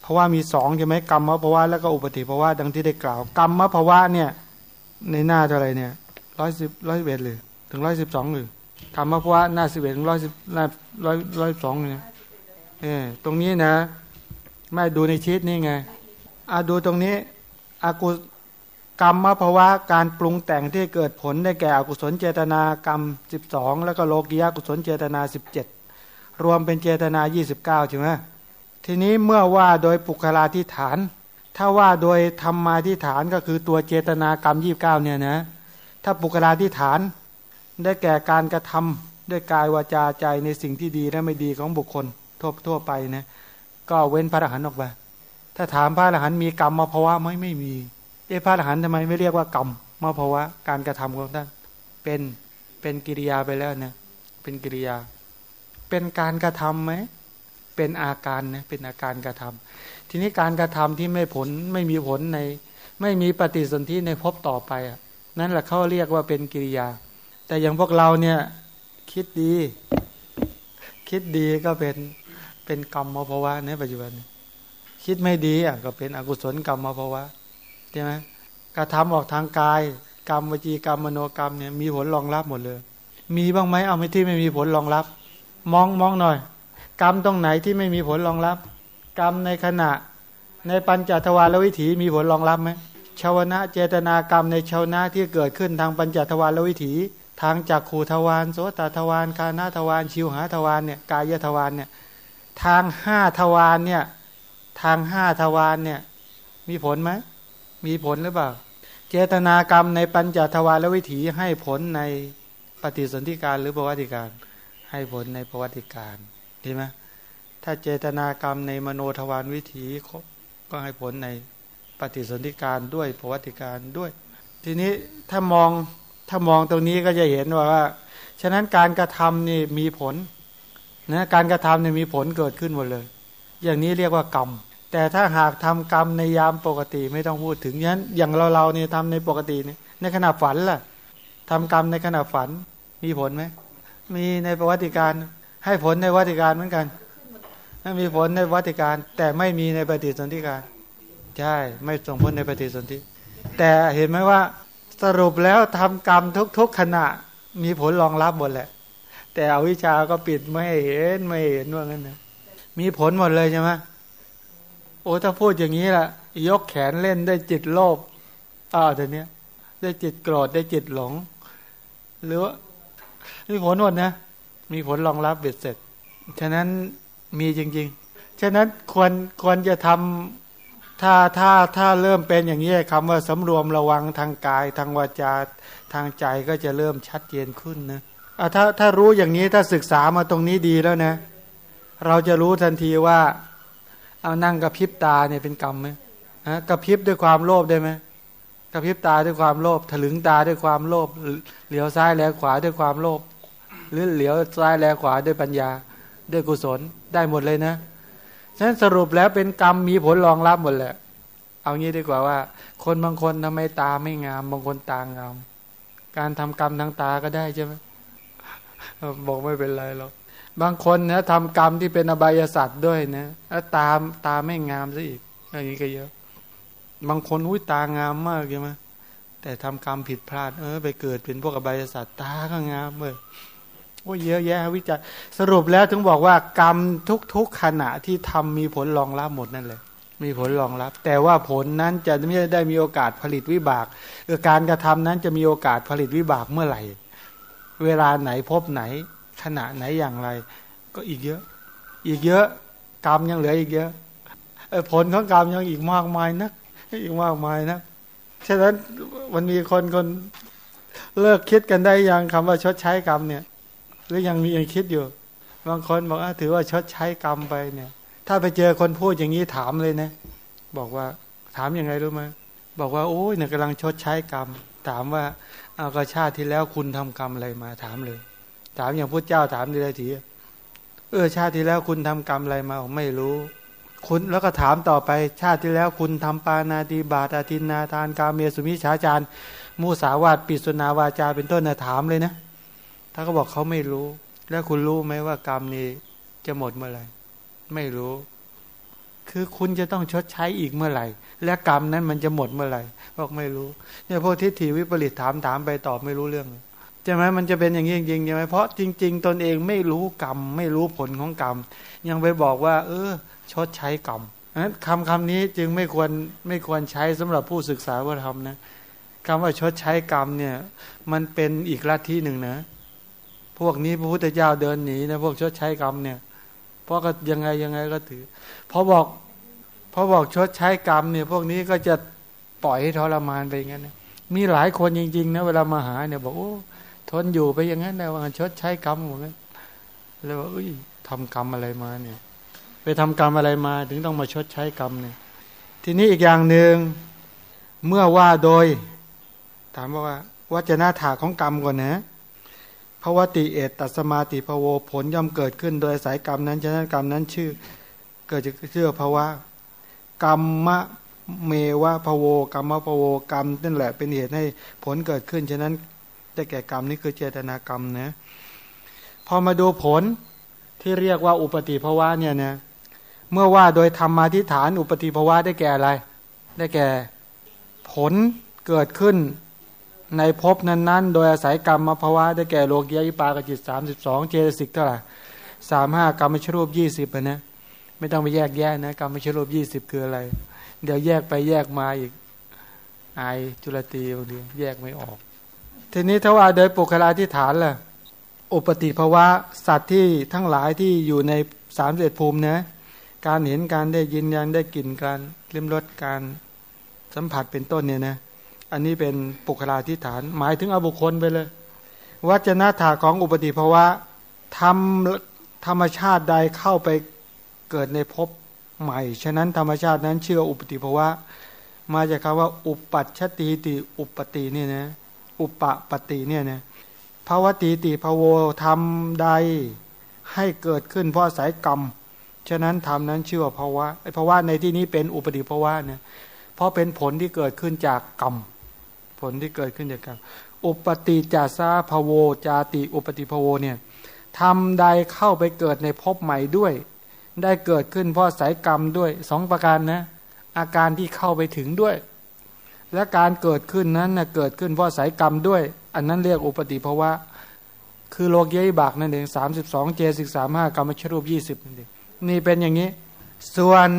เพราะว่ามีสองใช่ไหมกรรมภาวะแล้วก็อุปติภาวะดังที่ได้กล่าว กรรมภาวะเนี่ย ในหน้าเท่าไรเนี่ยร้อยสิบร้อยเอ็ดหรือถึงร้อยสิบสองหรือกรรมภาวะหน้าสิบเอ็ดถึงร้อยสิบหน้าร้อยร้อยสองเนี่ยเออตรงนี้นะ ไม่ดูในชีตนี่ไงอะดูตรงนี้ อากุกรรมมภาวะการปรุงแต่งที่เกิดผลได้แก่อกุศลเจตนากรรม 12 แล้วก็โลกิยากุศลเจตนา 17 รวมเป็นเจตนา 29ใช่ไหมทีนี้เมื่อว่าโดยปุคลาธิฐาน ถ้าว่าโดยธรรมมาธิฐานก็คือตัวเจตนากรรม 29เนี่ยนะถ้าปุคลาธิฐานได้แก่การกระทำด้วยกายวาจาใจในสิ่งที่ดีและไม่ดีของบุคคลทั่วทั่วไปนะก็เว้นพระอรหันต์ออกไป ถ้าถามพระอรหันต์มีกรรมมาภาวะไหมไม่มี เอพระอรหันต์ทำไมไม่เรียกว่ากรรมมาภาวะการกระทำของท่านเป็นเป็นกิริยาไปแล้วนะเป็นกิริยา เป็นการกระทํำไหมเป็นอาการนะเป็นอาการกระทำทีนี้การกระทำที่ไม่ผลไม่มีผลใน ไม่มีปฏิสนธิในภพต่อไปอะนั่นแหละเขาเรียกว่าเป็นกิริยา แต่อย่างพวกเราเนี่ยคิดดี คิดดีก็เป็นเป็นกรรมมาภาวะในปัจจุบัน คิดไม่ดีอะก็เป็นอกุศลกรรมมาภาวะใช่ไหมกระทำออกทางกาย กรรมวจีกรรมมโนกรรมเนี่ยมีผลรองรับหมดเลย มีบ้างไหมเอาไม่ที่ไม่มีผลรองรับ มองมองหน่อย กรรมตรงไหนที่ไม่มีผลรองรับ กรรมในขณะ ในปัญจทวารวิถีมีผลรองรับไหมชาวนะเจตนากรรมในชาวนะที่เกิดขึ้นทางปัญจทวารวิถี ทางจากขูทวารโสตทวารกานาทวารชิวหาทวารเนี่ยกายทวารเนี่ยทางห้าทวารเนี่ย ทางห้าทวารเนี่ย มีผลไหมมีผลหรือเปล่า เจตนากรรมในปัญจทวารและวิถีให้ผลในปฏิสนธิการหรือประวัติการ ให้ผลในประวัติการดีไหมถ้าเจตนากรรมในมโนทวารวิถีก็ให้ผลในปฏิสนธิการด้วยประวัติการด้วย ทีนี้ถ้ามองถ้ามองตรงนี้ก็จะเห็นว่าฉะนั้นการกระทำนี่มีผลนะการกระทำเนี่ยมีผลเกิดขึ้นหมดเลย อย่างนี้เรียกว่ากรรม แต่ถ้าหากทำกรรมในยามปกติไม่ต้องพูดถึงยันอย่างเราเราเนี่ยทำในปกติเนี่ยในขณะฝันล่ะทำกรรมในขณะฝันมีผลไหมมีในประวัติการให้ผลในวัติการเหมือนกันมีผลในวัติการ แต่ไม่มีในปฏิสนธิการ ใช่ไม่ส่งผลในปฏิสนธิแต่เห็นไหมว่าสรุปแล้วทำกรรมทุก ๆ ขณะมีผลรองรับหมดแหละ แต่อวิชาก็ปิดไม่เห็นไม่เห็นว่างั้นนะ มีผลหมดเลยใช่ไหมโอ้ถ้าพูดอย่างนี้ล่ะ ยกแขนเล่นได้จิตโลภอ้าวแต่เนี้ยได้จิตโกรธได้จิตหลง หรือว่ามีผลหมดนะ มีผลรองรับเบ็ดเสร็จ ฉะนั้นมีจริง ๆ ฉะนั้นควรควรจะทำถ้าถ้าถ้าเริ่มเป็นอย่างนี้คำว่าสำรวมระวังทางกาย ทางวาจาทางใจก็จะเริ่มชัดเจนขึ้นนะถ้าถ้ารู้อย่างนี้ถ้าศึกษามาตรงนี้ดีแล้วนะ เราจะรู้ทันทีว่า เอานั่งกระพริบตาเนี่ยเป็นกรรมไหมฮะกระพริบด้วยความโลภได้ไหมกระพริบตาด้วยความโลภถลึงตาด้วยความโลภเหลียวซ้ายแลขวาด้วยความโลภหรือเหลียวซ้ายแลขวาด้วยปัญญา ด้วยกุศลได้หมดเลยนะฉะนั้นสรุปแล้วเป็นกรรมมีผลรองรับหมดแหละ เอางี้ดีกว่าว่า คนบางคนทำไมตาไม่งาม บางคนตางาม การทำกรรมทางตาก็ได้ใช่ไหมบอกไม่เป็นไรหรอก บางคนนะทำกรรมที่เป็นอบายสัตว์ด้วยนะแล้วตาตาไม่งามซะอีกอย่างนี้ก็เยอะ บางคนอุ้ยตางามมากใช่ไหมแต่ทำกรรมผิดพลาด เออ ไปเกิดเป็นพวกอบายสัตว์ตาก็งามเลยโอ้เยอะแยะวิจัยสรุปแล้วถึงบอกว่ากรรมทุกๆขณะที่ทำมีผลรองรับหมดนั่นเลยมีผลรองรับ แต่ว่าผลนั้นจะไม่ได้มีโอกาสผลิตวิบากการกระทำนั้นจะมีโอกาสผลิตวิบากเมื่อไหร่ เวลาไหนพบไหน ขณะไหนอย่างไร ก็อีกเยอะ อีกเยอะกรรมยังเหลืออีกเยอะผลของกรรมยังอีกมากมายนะอีกมากมายนะฉะนั้นมันมีคนคนเลิกคิดกันได้ยังคำว่าชดใช้กรรมเนี่ย หรือยังมียังคิดอยู่ บางคนบอกว่าถือว่าชดใช้กรรมไปเนี่ย ถ้าไปเจอคนพูดอย่างนี้ถามเลยนะ บอกว่าถามยังไงรู้ไหมบอกว่าโอ้ยเนี่ยกำลังชดใช้กรรม ถามว่าเอากระชาติที่แล้วคุณทำกรรมอะไรมาถามเลย ถามอย่างพระเจ้าถามดีเลยทีเออชาติที่แล้วคุณทำกรรมอะไรมาไม่รู้ คุณแล้วก็ถามต่อไป ชาติที่แล้วคุณทำปานาติบาตอาทินนาทานกาเมสุมิฉาจารมูสาวาตปิสุนาวาจาเป็นต้นนะถามเลยนะ ถ้าเขาบอกเขาไม่รู้ แล้วคุณรู้ไหมว่ากรรมนี้จะหมดเมื่อไหร่ไม่รู้ คือคุณจะต้องชดใช้อีกเมื่อไหร่ และกรรมนั้นมันจะหมดเมื่อไหร่บอกไม่รู้เนี่ยพวกทิฏฐิวิปริตถามถามไปตอบไม่รู้เรื่อง ใช่ไหมมันจะเป็นอย่างนี้จริงๆใช่ไหมเพราะจริง ๆ ตนเองไม่รู้กรรม ไม่รู้ผลของกรรม ยังไปบอกว่า เออ ชดใช้กรรมนั้นคำคำนี้จึงไม่ควรไม่ควรใช้สำหรับผู้ศึกษาว่าทำนะคำว่าชดใช้กรรมเนี่ย มันเป็นอีกลัทธิหนึ่งนะ พวกนี้พระพุทธเจ้าเดินหนีนะพวกชดใช้กรรมเนี่ย เพราะก็ยังไงยังไงก็ถือพอบอกพอบอกชดใช้กรรมเนี่ย พวกนี้ก็จะปล่อยให้ทรมานไปอย่างนั้นนะมีหลายคนจริง ๆ นะ เวลามาหาเนี่ยบอกโอ้ ทนอยู่ไปอย่างนั้นนะว่าชดใช้กรรมหมดเลยแล้วว่าอุ้ยทำกรรมอะไรมาเนี่ย ไปทำกรรมอะไรมา ถึงต้องมาชดใช้กรรมเนี่ย ทีนี้อีกอย่างหนึ่งเมื่อว่าโดย ถามว่าวัจนาถาของกรรมก่อนนะภาวติเอตตัสมาติภโวผลย่อมเกิดขึ้น โดยสายกรรมนั้นฉะนั้นกรรมนั้นชื่อ เกิดจากชื่อภาวะกรรมะเมวะภโวกรรมะภโวกรรมนั่นแหละเป็นเหตุให้ผลเกิดขึ้น ฉะนั้น ได้แก่กรรมนี่คือเจตนากรรมนะพอมาดูผลที่เรียกว่าอุปติภาวะเนี่ยนะเมื่อว่าโดยธรรมาทิฏฐานอุปติภาวะได้แก่อะไร ได้แก่ผลเกิดขึ้นในภพนั้น ๆ โดยอาศัยกรรมมาภาวะได้แก่โลกียปากจิตสามสิบสองเจตสิกเท่าไหร่สามห้ากรรมชรูปยี่สิบนะไม่ต้องไปแยกแยะนะกรรมชรูปยี่สิบคืออะไร เดี๋ยวแยกไปแยกมาอีกไอจุลตีบางทีแยกไม่ออก ทีนี้ถ้าว่าโดยปุคลาธิฐานล่ะ อุปติภาวะสัตว์ที่ทั้งหลายที่อยู่ในสามเศษภูมินะ การเห็นการได้ยินยังได้กลิ่นการลิ้มรสการสัมผัสเป็นต้นเนี่ยนะอันนี้เป็นปุคลาธิฐาน หมายถึงอบุคคลไปเลย วัจนะถาของอุปติภาวะทำธรรมชาติใดเข้าไปเกิดในภพใหม่ ฉะนั้นธรรมชาตินั้นเชื่ออุปติภาวะ มาจากคำว่า อุปัชติติ อุปติเนี่ยนะ อุปปติเนี่ยนะภาวติติภโวทำใดให้เกิดขึ้นเพราะสายกรรม ฉะนั้นธรรมนั้นชื่อว่าภาวะไอ้ภาวะในที่นี้เป็นอุปติภาวะเนี่ยเพราะเป็นผลที่เกิดขึ้นจากกรรม ผลที่เกิดขึ้นจากกรรม อุปติจาซาภโวจาติอุปติภโวเนี่ยทำใดเข้าไปเกิดในภพใหม่ด้วย ได้เกิดขึ้นเพราะสายกรรมด้วยสองประการนะอาการที่เข้าไปถึงด้วย และการเกิดขึ้นนั้นนะเกิดขึ้นเพราะสายกรรมด้วย อันนั้นเรียกอุปติภาวะ คือโลกเยบากนั่นเองสามสิบสองเจสิกสามห้ากรรมชรูปยี่สิบนั่นเองนี่เป็นอย่างนี้ ส่วน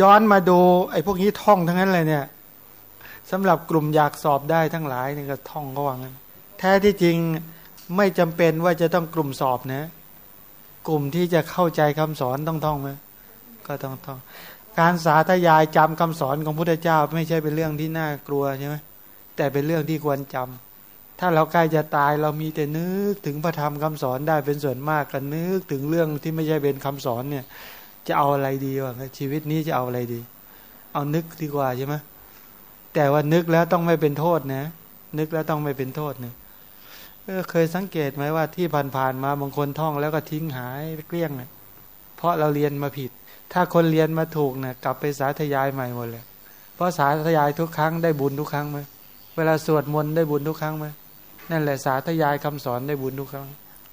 ย้อนมาดูไอ้พวกนี้ท่องทั้งนั้นเลยเนี่ยสำหรับกลุ่มอยากสอบได้ทั้งหลายนี่ก็ท่องเขาว่างั้นแท้ที่จริงไม่จำเป็นว่าจะต้องกลุ่มสอบนะ กลุ่มที่จะเข้าใจคำสอนต้องท่องไหมก็ต้องท่อง การสาธยายจำคำสอนของพุทธเจ้า ไม่ใช่เป็นเรื่องที่น่ากลัวใช่ไหมแต่เป็นเรื่องที่ควรจำถ้าเราใกล้จะตายเรามีแต่นึกถึงพระธรรมคำสอนได้เป็นส่วนมากกันนึกถึงเรื่องที่ไม่ใช่เป็นคำสอนเนี่ย จะเอาอะไรดีวะชีวิตนี้จะเอาอะไรดี เอานึกดีกว่าใช่ไหมแต่ว่านึกแล้วต้องไม่เป็นโทษนะ นึกแล้วต้องไม่เป็นโทษเนี่ยเคยสังเกตไหมว่าที่ผ่านๆมาบางคนท่องแล้วก็ทิ้งหายไปเกลี้ยงเนะเพราะเราเรียนมาผิด ถ้าคนเรียนมาถูกเนะ่ยกลับไปสาธยายใหม่หมดเลยเพราะสาธยายทุกครั้งได้บุญทุกครั้งไหมเวลาสวดมนต์ได้บุญทุกครั้งไหมนั่นแหละสาธยายคำสอนได้บุญทุกครั้ง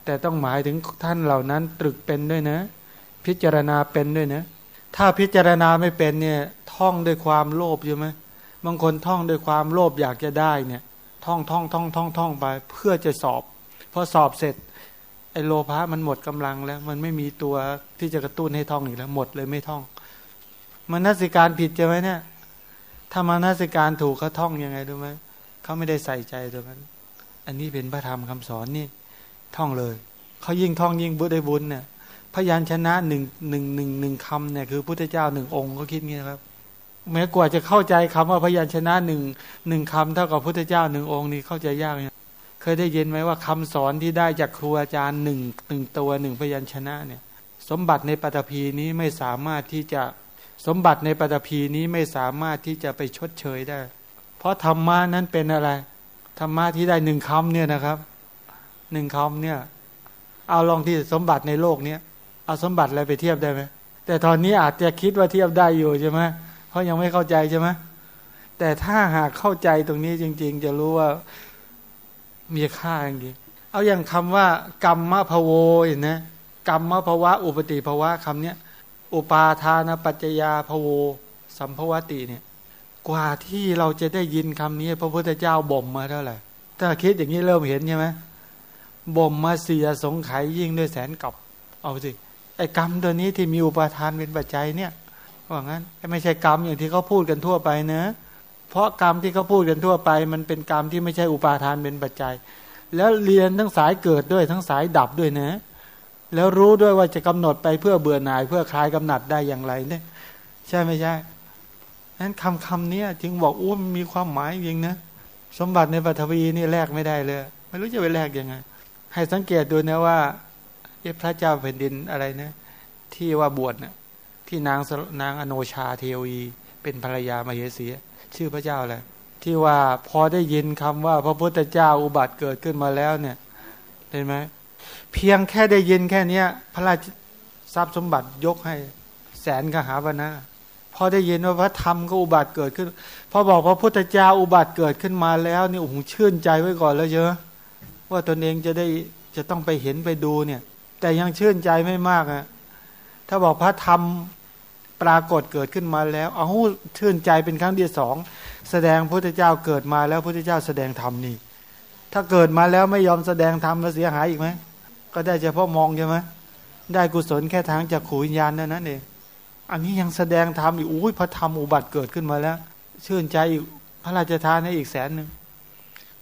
แต่ต้องหมายถึงท่านเหล่านั้นตรึกเป็นด้วยนะ พิจารณาเป็นด้วยนะ ถ้าพิจารณาไม่เป็นเนี่ยท่องด้วยความโลภอยู่ไหมบางคนท่องด้วยความโลภอยากจะได้เนี่ย ท่องท่องท่องท่องท่องไป เพื่อจะสอบพอสอบเสร็จ ไอ้โลภะมันหมดกำลังแล้ว มันไม่มีตัวที่จะกระตุ้นให้ท่องอีกแล้ว หมดเลยไม่ท่องมันนัสิการผิดใช่ไหมเนี่ย ถ้ามานัสิการถูกเขาท่องยังไงดูไหมเขาไม่ได้ใส่ใจตรงนั้น อันนี้เป็นพระธรรมคำสอนนี่ ท่องเลยเขายิ่งท่องยิ่งบุญได้บุญเนี่ยพยัญชนะหนึ่งหนึ่งหนึ่งหนึ่งคำเนี่ยคือพุทธเจ้าหนึ่งองค์ก็คิดงี้ครับแม้กว่าจะเข้าใจคำว่าพยัญชนะหนึ่งหนึ่งคำเท่ากับพุทธเจ้าหนึ่งองค์นี่เข้าใจยากเนี่ย เคยได้ยินไหมว่าคำสอนที่ได้จากครูอาจารย์หนึ่งหนึ่งตัวหนึ่งพยัญชนะเนี่ยสมบัติในปฐพีนี้ไม่สามารถที่จะสมบัติในปฐพีนี้ไม่สามารถที่จะไปชดเชยได้ เพราะธรรมะนั้นเป็นอะไรธรรมะที่ได้หนึ่งคำเนี่ยนะครับหนึ่งคำเนี่ย เอาลองที่สมบัติในโลกเนี้ยเอาสมบัติอะไรไปเทียบได้ไหมแต่ตอนนี้อาจจะคิดว่าเทียบได้อยู่ใช่ไหมเพราะยังไม่เข้าใจใช่ไหมแต่ถ้าหากเข้าใจตรงนี้จริง ๆ จะรู้ว่า มีค่าจริงนี้เอาอย่างคำว่ากรรมมะพโวเห็นนะกรรมมะภวะอุปติภวะคำเนี้ยอุปาทานปัจจยาพโว สัมภวติเนี่ย กว่าที่เราจะได้ยินคำนี้ พระพุทธเจ้าบ่มมาเท่าไหร่ถ้าคิดอย่างนี้เริ่มเห็นใช่ไหมบ่มมาเสียสงไขยิ่งด้วยแสนกับ เอาสิไอ้กรรมตัวนี้ที่มีอุปาทานเป็นปัจจัยเนี่ยว่างั้นไม่ใช่กรรมอย่างที่เขาพูดกันทั่วไปเนะ เพราะกรรมที่เขาพูดกันทั่วไป มันเป็นกรรมที่ไม่ใช่อุปาทานเป็นปัจจัย แล้วเรียนทั้งสายเกิดด้วยทั้งสายดับด้วยนะ แล้วรู้ด้วยว่าจะกำหนดไปเพื่อเบื่อหน่าย เพื่อคลายกำหนัดได้อย่างไรเนี่ยใช่ไม่ใช่นั้นคำคำนี้จึงบอกอู้มันมีความหมายจริงนะสมบัติในปัทวีนี่แลกไม่ได้เลย ไม่รู้จะไปแลกยังไง ให้สังเกตดูนะว่าพระเจ้าแผ่นดินอะไรนะ ที่ว่าบวชเนะที่นางนางอโนชาเทวีเป็นภรรยามาเหสี ชื่อพระเจ้าแหละที่ว่าพอได้ยินคำว่าพระพุทธเจ้าอุบัติเกิดขึ้นมาแล้วเนี่ยเห็นไหมเพียงแค่ได้ยินแค่เนี้ย พระราชทรัพย์สมบัติยกให้แสนกหาวนาพอได้ยินว่าพระธรรมก็อุบัติเกิดขึ้น พอบอกพระพุทธเจ้าอุบัติเกิดขึ้นมาแล้วนี่โอ้โหชื่นใจไว้ก่อนแล้วเยอะว่าตนเองจะได้จะต้องไปเห็นไปดูเนี่ย แต่ยังชื่นใจไม่มากอะถ้าบอกพระธรรม ปรากฏเกิดขึ้นมาแล้ว เอาชื่นใจเป็นครั้งที่สองแสดงพระพุทธเจ้าเกิดมาแล้วพระพุทธเจ้าแสดงธรรมนี่ ถ้าเกิดมาแล้วไม่ยอมแสดงธรรมแล้วเสียหายอีกไหมก็ได้เฉพาะมองใช่ไหมได้กุศลแค่ทางจากขูวิญญาณนั้นเองอันนี้ยังแสดงธรรมอีกอุ้ยพระธรรมอุบัติเกิดขึ้นมาแล้ว ชื่นใจอีกพระราชทานให้อีกแสนหนึ่ง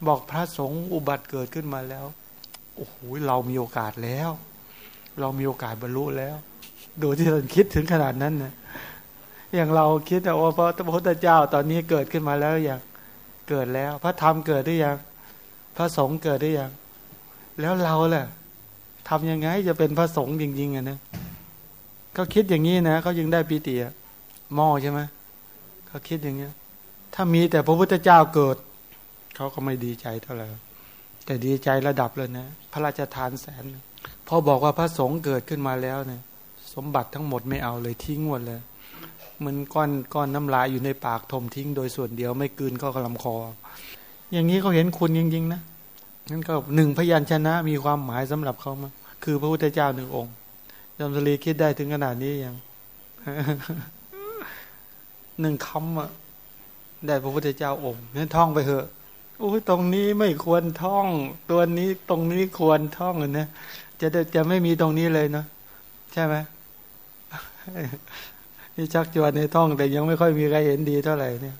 บอกพระสงฆ์อุบัติเกิดขึ้นมาแล้วโอ้โหเรามีโอกาสแล้ว เรามีโอกาสบรรลุแล้ว ดูที่เราคิดถึงขนาดนั้นนะอย่างเราคิดว่าพระพุทธเจ้าตอนนี้เกิดขึ้นมาแล้วอย่างเกิดแล้ว พระธรรมเกิดได้ยัง พระสงฆ์เกิดได้ยัง แล้วเราแหละทำยังไงจะเป็นพระสงฆ์จริงๆอะนะเขาคิดอย่างนี้นะเขายังได้ปีติหม้อใช่ไหมเขาคิดอย่างเงี้ย ถ้ามีแต่พระพุทธเจ้าเกิดเขาก็ไม่ดีใจเท่าไหร่แต่ดีใจระดับเลยนะ พระราชทานแสนพอบอกว่าพระสงฆ์เกิดขึ้นมาแล้วเนี่ย สมบัติทั้งหมดไม่เอาเลยทิ้งหมดเลยเหมือนก้อนก้อนน้ำลายอยู่ในปากทมทิ้ง โดยส่วนเดียวไม่กืนก็กระลำคอ อย่างนี้เขาเห็นคุณจริงๆนะนั่นก็หนึ่งพยัญชนะมีความหมายสำหรับเขามาคือพระพุทธเจ้าหนึ่งองค์ยมสลีคิดได้ถึงขนาดนี้ยังหนึ่งคำอะได้พระพุทธเจ้าองค์นั่นท่องไปเถอะโอ้ยตรงนี้ไม่ควรท่อง ตัวนี้ตรงนี้ควรท่องเลยนะจะจะไม่มีตรงนี้เลยเนาะใช่ไหม นี่ชักจวนในท่องแต่ยังไม่ค่อยมีใครเห็นดีเท่าไหร่เนี่ย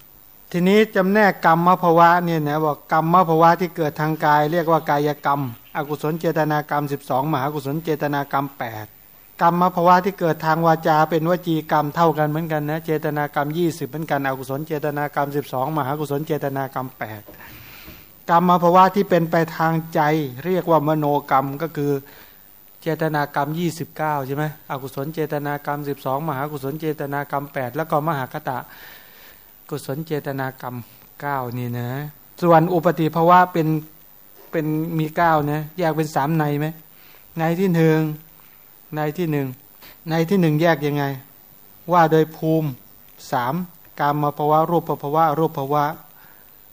ทีนี้จำแนกกรรมมภาวะเนี่ยนะบอกกรรมมภาวะที่เกิดทางกาย เรียกว่ากายกรรม อกุศลเจตนากรรม 12 มหากุศลเจตนากรรม 8 กรรมมภาวะที่เกิดทางวาจา เป็นวจีกรรมเท่ากันเหมือนกันนะเจตนากรรม 20 เหมือนกันอกุศลเจตนากรรม 12 มหากุศลเจตนากรรม 8 กรรมภาวะที่เป็นไปทางใจ เรียกว่ามโนกรรมก็คือ เจตนากรรม 29 ใช่ไหมอกุศลเจตนากรรม 12 มหากุศลเจตนากรรม 8 แล้วก็มหากตะ กุศลเจตนากรรม 9 นี่นะ ส่วนอุปติภาวะเป็นเป็นมี 9 นะแยกเป็นสามในไหมในที่หนึ่งในที่หนึ่งในที่หนึ่งแยกยังไง ว่าโดยภูมิสามกรรมภาวะรูปภาวะรูปภาวะ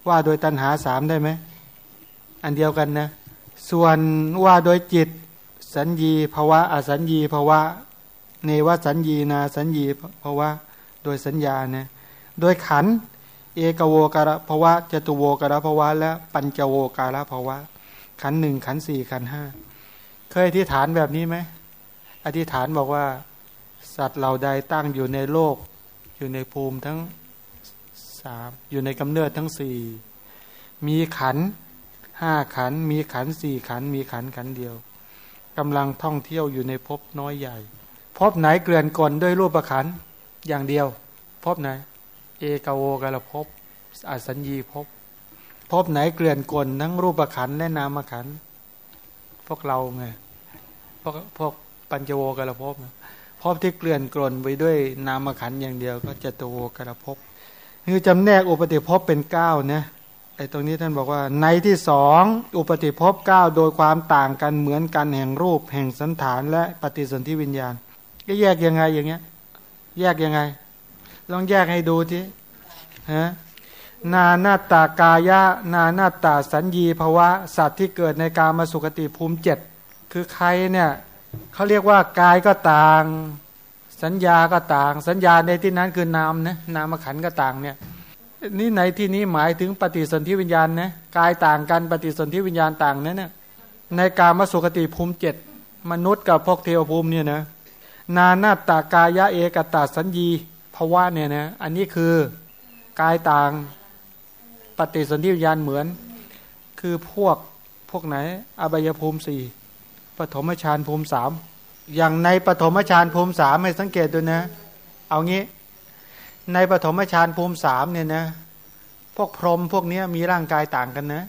ว่าโดยตัณหาสามได้ไหมอันเดียวกันนะ ส่วนว่าโดยจิต สัญญีภาวะอสัญญีภาวะ เนวสัญญีนาสัญญีภาวะ โดยสัญญาเนะโดยขันเอกโวการภาวะจตุโวการภาวะ และปัญจโวการภาวะ ขันหนึ่งขันสี่ขันห้าเคยอธิษฐานแบบนี้ไหมอธิษฐานบอกว่า สัตว์เหล่าใดตั้งอยู่ในโลก อยู่ในภูมิทั้งสามอยู่ในกำเนิดทั้งสี่มีขันห้าขัน มีขันสี่ขัน มีขันขันเดียว กำลังท่องเที่ยวอยู่ในภพน้อยใหญ่ ภพไหนเกลื่อนกลด้วยรูปขันอย่างเดียว ภพไหน เอกโวกาลภพอสัญญีภพภพไหนเกลื่อนกลทั้งรูปขันและนามขันพวกเราไงพวกพวกปัญจโวกาลภพภพที่เกลื่อนกลนไปด้วยนามขันอย่างเดียว ก็จะตโวกาลภพคือจำแนกอุปติภพเป็นเก้านะ ไอ้ตรงนี้ท่านบอกว่าในที่สองอุปติภพเก้าโดยความต่างกันเหมือนกันแห่งรูป แห่งสันฐานและปฏิสนธิวิญญาณ ก็แยกยังไงอย่างเงี้ย แยกยังไง ลองแยกให้ดูทีฮะนาหน้าตากายะ นาหน้าตาสัญญีภาวะ สัตว์ที่เกิดในการมาสุกติภูมิเจ็ดคือใครเนี่ยเขาเรียกว่ากายก็ต่าง สัญญาก็ต่าง สัญญาในที่นั้นคือนามนะนามขันก็ต่างเนี่ย นี่ในที่นี้หมายถึงปฏิสนธิวิญญาณนะกายต่างกันปฏิสนธิวิญญาณต่างนั้นเนี่ยในการมสุกติภูมิเจ็ดมนุษย์กับพวกเทวภูมิเนี่ยนะนานาตากายะเอกตาสัญญีภาวะเนี่ยนะอันนี้คือกายต่างปฏิสนธิวิญญาณเหมือน คือพวกพวกไหน อบายภูมิสี่ปฐมฌานภูมิสามอย่างในปฐมฌานภูมิสามให้สังเกตดูนะ เอางี้ ในปฐมฌานภูมิสามเนี่ยนะพวกพรหมพวกนี้มีร่างกายต่างกันนะ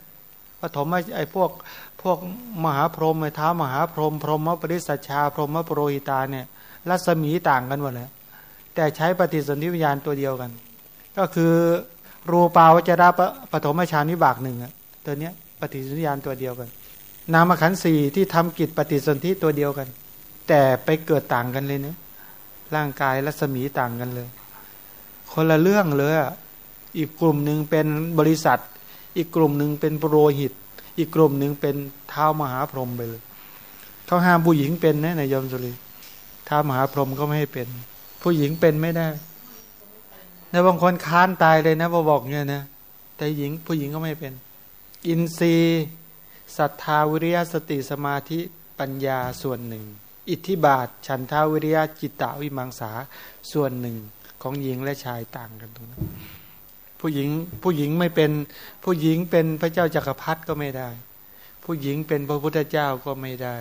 ปฐมไอ้พวกพวกมหาพรหมไอ้ท้ามหาพรหมพรหมปริสัชชา พรหมปโรหิตาเนี่ยรัศมีต่างกันหมดเลยแต่ใช้ปฏิสนธิวิญญาณตัวเดียวกัน ก็คือรูปาวจระปฐมฌานวิบากหนึ่งอะตัวเนี้ยปฏิสนธิวิญญาณตัวเดียวกัน นามขันธ์สี่ที่ทำกิจปฏิสนธิตัวเดียวกัน แต่ไปเกิดต่างกันเลยเนะร่างกายรัศมีต่างกันเลย คนละเรื่องเลยอีกกลุ่มหนึ่งเป็นบริษัท อีกกลุ่มหนึ่งเป็นโปรหิต อีกกลุ่มหนึ่งเป็นเท้ามหาพรหมไปเลยเขาห้ามผู้หญิงเป็นนะนายยมสุรีท้ามหาพรหมก็ไม่ให้เป็น ผู้หญิงเป็นไม่ได้แล้วบางคนค้านตายเลยนะพอบอกเนี่ยนะแต่หญิงผู้หญิงก็ไม่เป็น อินทรีย์ศรัทธาวิริยะสติสมาธิปัญญาส่วนหนึ่ง อิทธิบาท ฉันทาวิริยะจิตตวิมังสาส่วนหนึ่ง ของหญิงและชายต่างกันตรงนั้นผู้หญิงผู้หญิงไม่เป็นผู้หญิงเป็นพระเจ้าจักรพรรดิก็ไม่ได้ ผู้หญิงเป็นพระพุทธเจ้าก็ไม่ได้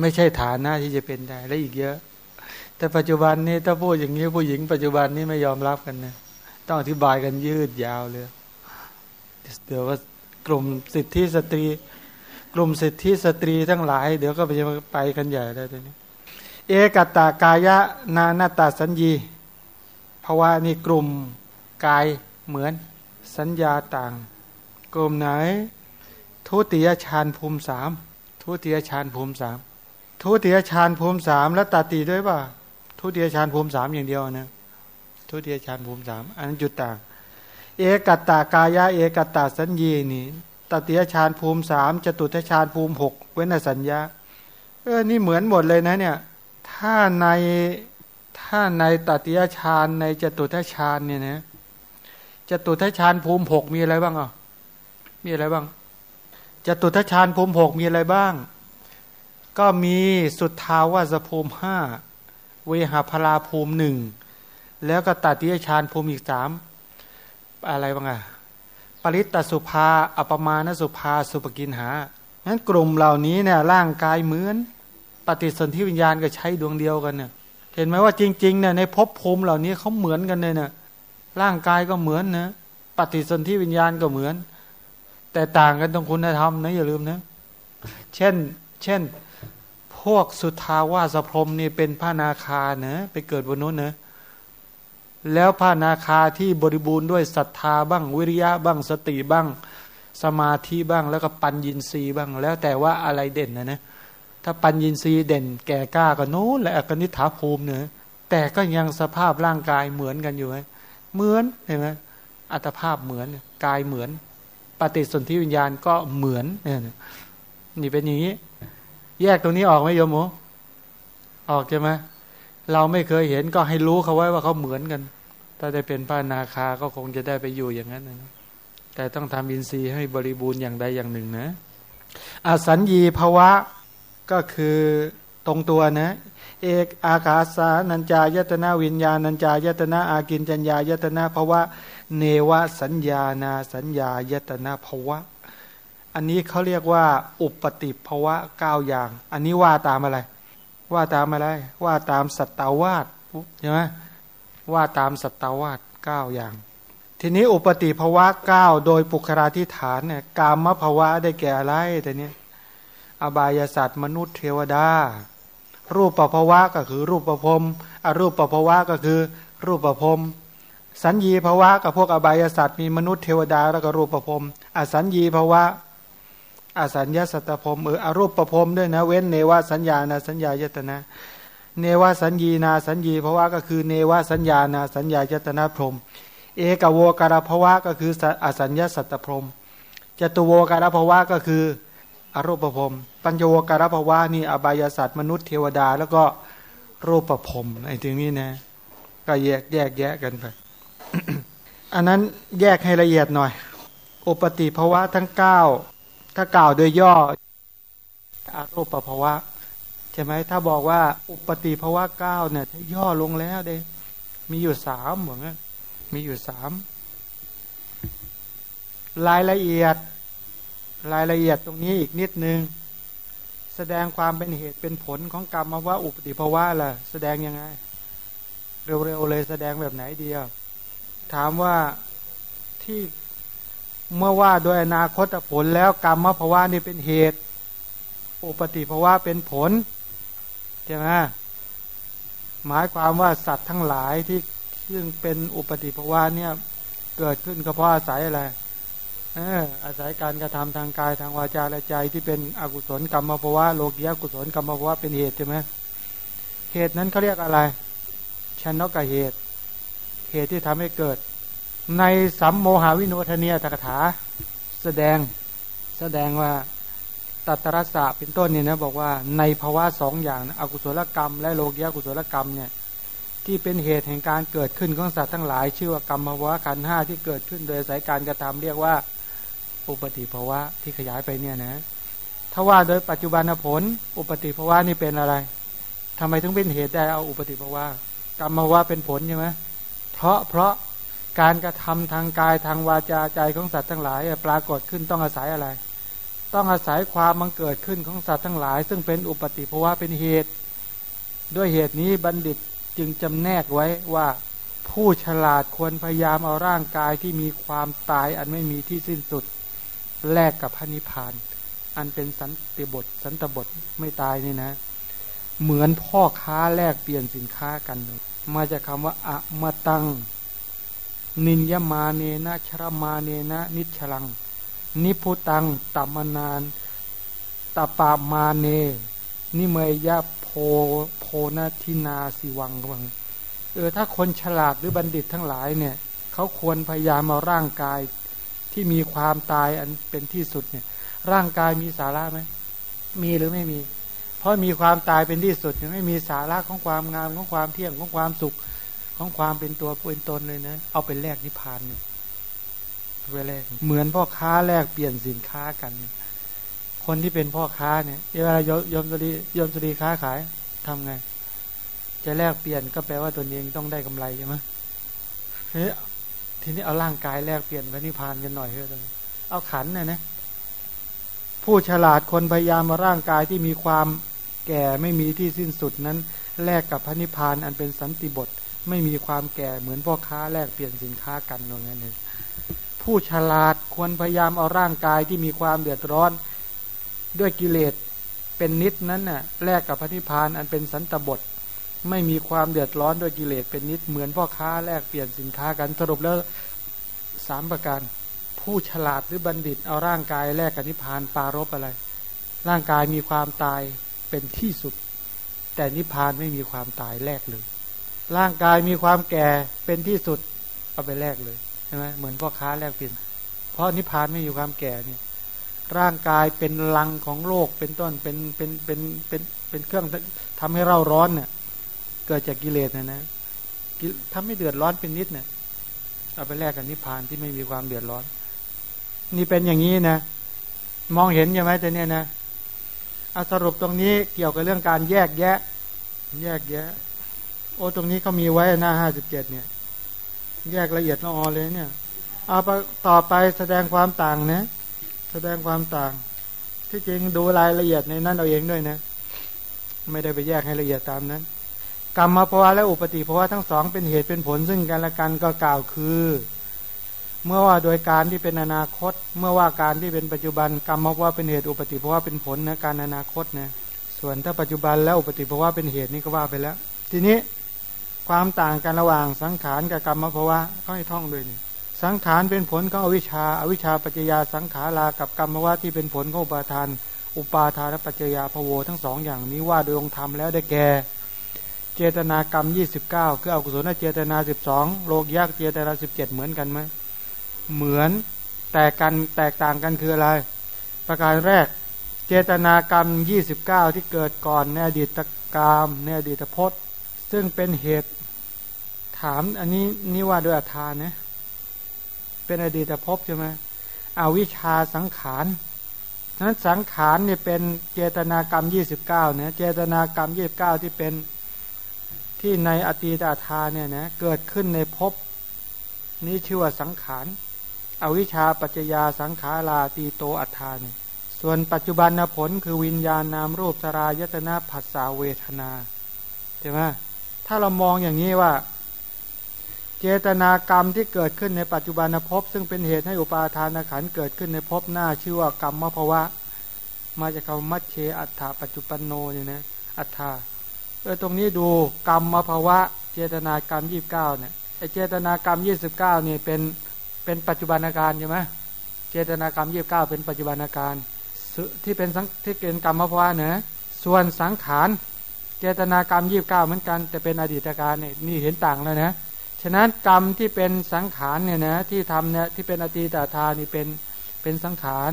ไม่ใช่ฐานะที่จะเป็นได้และอีกเยอะ แต่ปัจจุบันนี้ถ้าพูดอย่างนี้ผู้หญิงปัจจุบันนี้ไม่ยอมรับกันนะต้องอธิบายกันยืดยาวเลยเดี๋ยวว่ากลุ่มสิทธิสตรี กลุ่มสิทธิสตรีทั้งหลาย เดี๋ยวก็ไปไปกันใหญ่แล้วตอนนี้ เอกตากายะนานาตาสัญญี ภาวะนี่กลุ่มกายเหมือนสัญญาต่าง กลุ่มไหน ทุติยฌานภูมิสามทุติยฌานภูมิสามทุติยฌานภูมิสามแล้วตัดตีด้วยป่ะทุติยฌานภูมิสามอย่างเดียวนะทุติยฌานภูมิสามอันนั้นจุดต่าง เอกัตตากายะเอกัตตาสัญญีนี่ตติยฌานภูมิสามจตุทฌานภูมิหกเว้นสัญญาเออนี่เหมือนหมดเลยนะเนี่ย ถ้าใน ถ้าในตติยฌานในจตุทฌานเนี่ยนะจตุทชานภูมิหกมีอะไรบ้างอะมีอะไรบ้างจตุทชานภูมิหกมีอะไรบ้าง ก็มีสุทธาวาสภูมิห้าเวหาพลาภูมิหนึ่งแล้วก็ตัติยชานภูมิอีกสามอะไรบ้างอะปริตตสุภา อัปมาณสุภา สุปกินหางั้นกลุ่มเหล่านี้เนี่ยร่างกายเหมือน ปฏิสนธิวิญญาณก็ใช้ดวงเดียวกันเนี่ย เห็นไหมว่าจริงๆเนี่ยในภพภูมิเหล่านี้เขาเหมือนกันเลยเนี่ยร่างกายก็เหมือนนะปฏิสนธิวิญญาณก็เหมือน แต่ต่างกันตรงคุณธรรมนะอย่าลืมนะเช่น เช่น พวกสุทาวาสพรมนี่เป็นพระนาคาเนะไปเกิดบนนู้นเนะแล้วพระนาคาที่บริบูรณ์ด้วยศรัทธาบ้างวิริยะบ้างสติบ้าง สมาธิบ้างแล้วก็ปัญญินทรีย์บ้าง แล้วแต่ว่าอะไรเด่นนะนะ ถ้าปัญญินทรีย์เด่นแก่กล้าก็โน้นและอกนิฐาภูมิเนะแต่ก็ยังสภาพร่างกายเหมือนกันอยู่ไหมเหมือนเห็นไหมอัตภาพเหมือนกายเหมือน ปฏิสนธิวิญญาณก็เหมือนเนี่เป็นอย่างนี้ แยกตรงนี้ออกไหมโยมโมออกใช่ไหมเราไม่เคยเห็นก็ให้รู้เขาไว้ว่าเขาเหมือนกัน ถ้าได้เป็นพระนาคาก็คงจะได้ไปอยู่อย่างนั้นนะแต่ต้องทำอินทรีย์ให้บริบูรณ์อย่างใดอย่างหนึ่งนะอสัญญีภาวะ ก็คือตรงตัวนะ เอกอากาสานัญจายตนาวิญญาณัญจายตนาอากินจัญญายตนาภวะ เนวสัญญานาสัญญายตนาภวะ อันนี้เขาเรียกว่า อุปติภวะเก้าอย่าง อันนี้ว่าตามอะไร ว่าตามอะไร ว่าตามสัตตาวาสใช่ไหมว่าตามสัตตาวาสเก้าอย่าง ทีนี้อุปติภวะเก้าโดยปุคราธิฐานเนี่ยกามภาวะได้แก่อะไรแต่เนี้ย อบายสัตว์มนุษย์เทวดา รูปประภวะก็คือรูปประพรมอรูปประภวะก็คือรูปประพรมสัญญีภวะกับพวกอบายสัตว์มีมนุษย์เทวดาแล้วก็รูปประพรมอสัญญีภวะอสัญญาสัตตพรมเอออรูปประพรมด้วยนะ เว้นเนวสัญญาณสัญญายตนะ เนวสัญญีนาสัญญีภวะก็คือเนวสัญญานาสัญญายตนะพรมเอกโวการภวะก็คืออสัญญาสัตตพรมจตุโวการภวะก็คือ อรูปภพปัญโยการภาวะนี่อบายศาสตร์มนุษย์เทวดา แล้วก็รูปภพไอ้ถึงนี้นะ ก็แยกแยกแยกกันไปอันนั้นแยกให้ละเอียดหน่อย อุปติภาวะทั้งเก้าถ้ากล่าวโดยย่ออารูปภาวะใช่ไหมถ้าบอกว่าอุปติภาวะเก้าเนี่ย ถ้าย่อลงแล้วเด้มีอยู่สามเหมือนกันมีอยู่สามรายละเอียด รายละเอียดตรงนี้อีกนิดนึง แสดงความเป็นเหตุเป็นผลของกรรมมาว่าอุปติภาวะล่ะ แสดงยังไง เร็วๆเลยแสดงแบบไหนเดียว ถามว่าที่เมื่อว่าโดยอนาคตผลแล้วกรรมภาวะนี่เป็นเหตุ อุปติภาวะเป็นผลใช่ไหมหมายความว่าสัตว์ทั้งหลายที่ซึ่งเป็นอุปติภาวะเนี่ยเกิดขึ้นก็เพราะอาศัยอะไร อาศัยการกระทำทางกายทางวาจาและใจที่เป็นอกุศลกรรมภาวะโลกียกุศลกรรมภาวะเป็นเหตุใช่ไหมเหตุนั้นเขาเรียกอะไรชนกเหตุ เหตุที่ทำให้เกิด ในสัมโมหาวิโนทเนียตกถา แสดงแสดงว่าตัตรสะเป็นต้นเนี่ยนะบอกว่าในภาวะสองอย่างนะอกุศลกรรม และโลกียกุศลกรรมเนี่ยที่เป็นเหตุแห่งการเกิดขึ้นของสัตว์ทั้งหลาย ชื่อว่ากรรมภาวะขันห้าที่เกิดขึ้นโดยสายการกระทำเรียกว่า อุปติภาวะที่ขยายไปเนี่ยนะ ถ้าว่าโดยปัจจุบันผล อุปติภาวะนี่เป็นอะไรทำไมถึงเป็นเหตุได้เอาอุปติภาวะกรรมภาวะเป็นผลใช่ไหมเพราะเพราะการกระทำทางกายทางวาจาใจของสัตว์ทั้งหลายปรากฏขึ้นต้องอาศัยอะไร ต้องอาศัยความมังเกิดขึ้นของสัตว์ทั้งหลาย ซึ่งเป็นอุปติภาวะเป็นเหตุ ด้วยเหตุนี้บัณฑิตจึงจำแนกไว้ว่าผู้ฉลาดควรพยายามเอาร่างกายที่มีความตายอันไม่มีที่สิ้นสุด แลกกับพระนิพพาน อันเป็นสันติบท สันตบทไม่ตายนี่นะ เหมือนพ่อค้าแลกเปลี่ยนสินค้ากันเลยมาจากคำว่าอะมาตัง นินยมาเนนะชรมาเนนะนิชลัง นิพุตังตัมนานตปามาเน นิเมยยะโพโพนาทินาสิวังวังเออถ้าคนฉลาดหรือบัณฑิตทั้งหลายเนี่ย เขาควรพยายามเอาร่างกาย ที่มีความตายอันเป็นที่สุดเนี่ย ร่างกายมีสาระไหมมีหรือไม่มี เพราะมีความตายเป็นที่สุดไม่มีสาระของความงามของความเที่ยงของความสุขของความเป็นตัวเป็นตนเลยนะ เอาเป็นแลกนิพพานเนี่ยไปแลกเหมือนพ่อค้าแลกเปลี่ยนสินค้ากัน คนที่เป็นพ่อค้าเนี่ยเวลายมสรียมสรีค้าขายทำไง จะแลกเปลี่ยนก็แปลว่าตนเองต้องได้กำไรใช่ไหมเฮ้ ทีนี้เอาร่างกายแลกเปลี่ยนพระนิพพานกันหน่อยเถอะเอาขันนะนะผู้ฉลาดคนพยายามมาร่างกายที่มีความแก่ไม่มีที่สิ้นสุดนั้น แลกกับพระนิพพานอันเป็นสันติบทไม่มีความแก่เหมือนพ่อค้าแลกเปลี่ยนสินค้ากันอย่างนั้นเลยผู้ฉลาดควรพยายามเอาร่างกายที่มีความเดือดร้อน ด้วยกิเลสเป็นนิดนั้นน่ะแลกกับพระนิพพานอันเป็นสันตบท ไม่มีความเดือดร้อนโดยกิเลสเป็นนิดเหมือนพ่อค้าแลกเปลี่ยนสินค้ากันสรุปแล้วสามประการ ผู้ฉลาดหรือบัณฑิตเอาร่างกายแลกกับนิพพานปารบอะไร ร่างกายมีความตายเป็นที่สุด แต่นิพพานไม่มีความตายแลกเลย ร่างกายมีความแก่เป็นที่สุดเอาไปแลกเลยใช่ไหมเหมือนพ่อค้าแลกเปลี่ยน เพราะนิพพานไม่มีความแก่เนี่ยร่างกายเป็นลังของโลกเป็นต้นเป็นเป็นเป็นเป็นเป็นเครื่องทำให้เราร้อนเนี่ย เกิดจากกิเลสนะนะทำให้เดือดร้อนเป็นนิดเนะี่ยเอาไปแลกกับนิพพานที่ไม่มีความเดือดร้อน นี่เป็นอย่างนี้นะมองเห็นใช่ไหมแต่เนี้ยนะเอาสรุปตรงนี้เกี่ยวกับเรื่องการแยกแยะ แยกแยะ โอ้ตรงนี้เขามีไว้หน้าห้าสิบเจ็ดเนี่ย แยกละเอียดละออเลยเนี่ย เอาไปต่อไปแสดงความต่างนะแสดงความต่าง ที่จริงดูรายละเอียดในนั้นเอาเองด้วยนะ ไม่ได้ไปแยกให้ละเอียดตามนั้น กรรมภาวะและอุปติภาวะทั้งสองเป็นเหตุเป็นผลซึ่งกันและกันก็กล่าวคือ เมื่อว่าโดยการที่เป็นอนาคต เมื่อว่าการที่เป็นปัจจุบันกรรมภาวะเป็นเหตุอุปติภาวะเป็นผลนะการอนาคตนะส่วนถ้าปัจจุบันแล้วอุปติภาวะเป็นเหตุนี่ก็ว่าไปแล้ว ทีนี้ความต่างกันระหว่างสังขารกับกรรมภาวะก็ให้ท่องด้วยนี่สังขารเป็นผลของอวิชชาอวิชชาปัจจยาสังขารากับกรรมภาวะที่เป็นผลของอุปาทาน อุปาทานและปัจจยาภโวทั้งสองอย่างนี้ว่าโดยองค์ธรรมแล้วได้แก่ เจตนากรรมยี่สิบเก้าคืออกุศลเจตนาสิบสองโลกยากเจตนาสิบเจ็ดเหมือนกันไหมเหมือนแต่กันแตกต่างกันคืออะไร ประการแรกเจตนากรรมยี่สิบเก้าที่เกิดก่อนในอดีตกรรมในอดีตพจน์ ซึ่งเป็นเหตุถามอันนี้นี่ว่าด้วยอาทานนะเป็นอดีตภพใช่ไหมอวิชชาสังขารนั้นสังขารเนี่ยเป็นเจตนากรรมยี่สิบเก้าเนี่ยเจตนากรรมยี่สิบเก้าที่เป็น ที่ในอตีตาทาเนี่ยนะเกิดขึ้นในภพนี้ชื่อว่าสังขารอวิชชาปัจจยาสังขาราตีโตอัฏฐานส่วนปัจจุบันผลคือวิญญาณนามรูปสรายตนาผัสสาเวทนาใช่ไหมถ้าเรามองอย่างนี้ว่า เจตนากรรมที่เกิดขึ้นในปัจจุบันภพซึ่งเป็นเหตุให้อุปาทานขันเกิดขึ้นในภพหน้าชื่อว่ากรรมมภวะ มาจากคำมัชเชอัฏฐาปัจจุปันโนเนี่ยนะอัฏฐา ออตรงนี้ดูกรรมมาภาวะเจตนากรรมยี่บเก้าเนี่ยไอเจตนากรรมยี่สิบเก้านี่เป็นเป็นปัจจุบันอาการใช่ไหมเจตนากรรมยี่บเก้าเป็นปัจจุบันอาการที่เป็นสังที่เป็นกรรมมาภาวะเนะส่วนสังขารเจตนากรรมยี่บเก้าเหมือนกัน แต่เป็นอดีตการเนี่ยนี่เห็นต่างแล้วนะฉะนั้นกรรมที่เป็นสังขารเนี่ยนะที่ทำเนี่ยที่เป็นอตีตทานี่เป็นเป็นสังขาร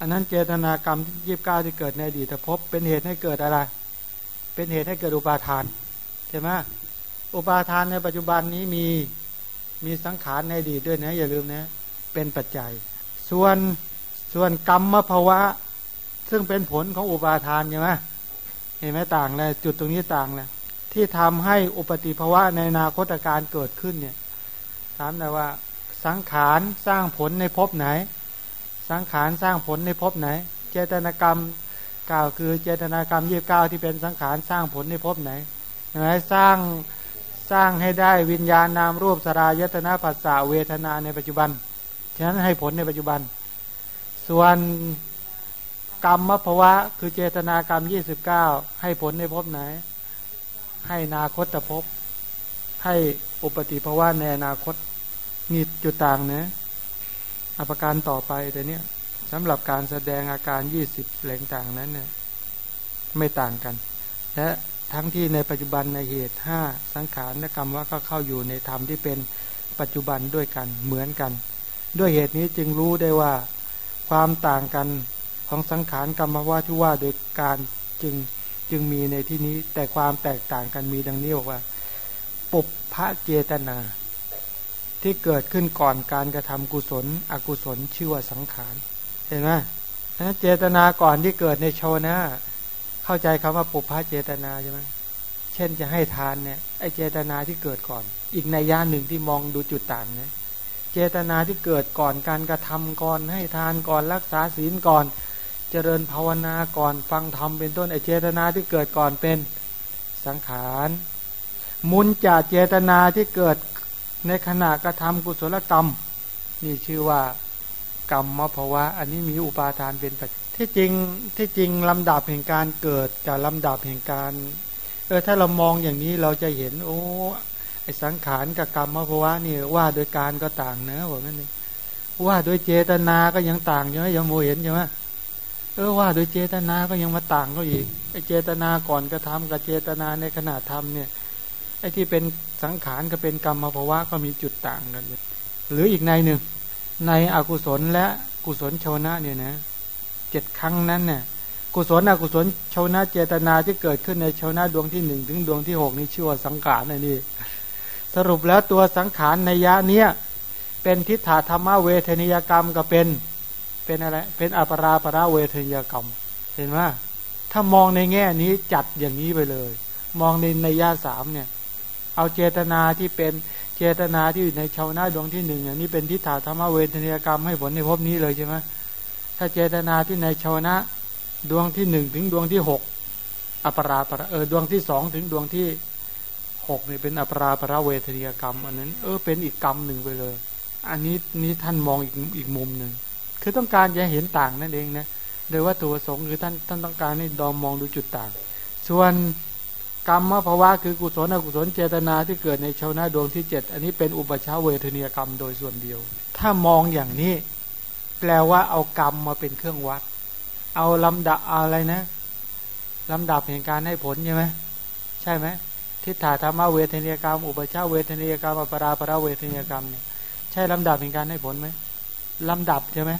อันนั้นเจตนากรรมยี่บเก้าที่เกิดในอดีตภพเป็นเหตุให้เกิดอะไร เป็นเหตุให้เกิดอุปาทานใช่ไหมอุปาทานในปัจจุบันนี้มีมีสังขารในอดีตด้วยนะ อย่าลืมนะ เป็นปัจจัย ส่วนส่วนกรรมภาวะ ซึ่งเป็นผลของอุปาทานใช่ไหมเห็นไหมต่างเลยจุดตรงนี้ต่างเลยที่ทำให้อุปติภาวะในนาคตการเกิดขึ้นเนี่ย ถามแต่ว่าสังขารสร้างผลในภพไหน สังขารสร้างผลในภพไหน เจตนากรรม กล่าวคือเจตนากรรมยี่บเก้าที่เป็นสังขารสร้างผลในภพไหนไหมสร้างสร้างให้ได้วิญญาณนามรูปสรายตนาปัสสะเวทนาในปัจจุบัน ฉะนั้นให้ผลในปัจจุบัน ส่วนกรรมมภวะ คือเจตนากรรมยี่สิบเก้าให้ผลในภพไหน ให้นาคตภพให้อุปติภาวะในอนาคตมีจุดต่างนะอภิการต่อไปแต่เนี้ย สำหรับการแสดงอาการยี่สิบแหล่งต่างนั้นเนี่ยไม่ต่างกัน และทั้งที่ในปัจจุบันในเหตุห้าสังขารและกรรมว่าก็เข้าอยู่ในธรรมที่เป็นปัจจุบันด้วยกันเหมือนกัน ด้วยเหตุนี้จึงรู้ได้ว่าความต่างกันของสังขารกรรมว่าที่ว่าโดยการจึงจึงมีในที่นี้ แต่ความแตกต่างกันมีดังนี้บอกว่า ปุบพะเจตนา ที่เกิดขึ้นก่อนการกระทำกุศล อกุศลชื่อว่าสังขาร เห็นไหมเจตนาก่อนที่เกิดในโชนาเข้าใจคำว่าปุพพะเจตนาใช่ไหมเช่นจะให้ทานเนี่ยไอเจตนาที่เกิดก่อน อีกในย่าหนึ่งที่มองดูจุดต่างนะเจตนาที่เกิดก่อนการกระทำก่อนให้ทานก่อนรักษาศีลก่อน เจริญภาวนาก่อนฟังธรรมเป็นต้นไอเจตนาที่เกิดก่อนเป็นสังขารมุนจากเจตนาที่เกิดในขณะกระทำกุศลกรรม นี่ชื่อว่า กรรมมภาวะ อันนี้มีอุปาทานเป็นปัจที่จริงที่จริงลำดับแห่งการเกิดกับลำดับแห่งการเออถ้าเรามองอย่างนี้เราจะเห็น โอ้ไอสังขารกับกรรมภาวะนี่ว่าโดยการก็ต่างเนะบอกนั่นเองว่าโดยเจตนาก็ยังต่างใช่ไหมยังโมเห็นใช่ไหมเออว่าโดยเจตนาก็ยังมาต่างก็อีกไอเจตนาก่อนกระทากับเจตนาในขณะทำเนี่ยไอที่เป็นสังขารก็เป็นกรรมภาวะก็มีจุดต่างกัน หรืออีกในหนึ่ง ในอกุศลและกุศลชาวนะเนี่ยนะเจ็ดครั้งนั้นเนี่ยกุศลอกุศลชาวนาเจตนาที่เกิดขึ้นในชาวนาดวงที่หนึ่งถึงดวงที่หกนี่ชื่อว่าสังขารนนี่ สรุปแล้วตัวสังขารในยะเนี้ยเป็นทิฏฐาธรรมเวทนิยกรรมก็เป็นเป็นอะไรเป็นอปราปราเวทนิยกรรม เห็นไหมถ้ามองในแง่นี้จัดอย่างนี้ไปเลย มองในในยะสามเนี่ย เอาเจตนาที่เป็น เจตนาที่อยู่ในชาวนาดวงที่หนึ่งอย่างนี้เป็นทิฏฐาธรรมเวทนิยกรรมให้ผลในภพนี้เลยใช่ไหมถ้าเจตนาที่ในชาวนะดวงที่หนึ่งถึงดวงที่หกอปราปรเออดวงที่สองถึงดวงที่หกนี่เป็นอปราปราเวทนียกรรม อันนั้น เออเป็นอีกกรรมหนึ่งไปเลย อันนี้นี้ท่านมองอีกอีกมุมหนึ่งคือต้องการจะเห็นต่างนั่นเองนะโดยว่าตัวสงคือท่านท่านต้องการให้ดอมมองดูจุดต่าง ส่วน กรรมภาวะคือกุศลอกุศลเจตนาที่เกิดในชาวนาดวงที่เจ็ดอันนี้เป็นอุปชาเวทนียกรรมโดยส่วนเดียว ถ้ามองอย่างนี้ แปลว่าเอากรรมมาเป็นเครื่องวัด เอาลำดับอะไรนะลำดับแห่งการให้ผลใช่ไหมใช่ไหมทิฏฐาธรรมเวทนียกรรม อุปชาเวทนียกรรมอปราปราเวทนียกรรมเนี่ยใช่ลำดับแห่งการให้ผลไหมลำดับใช่ไหม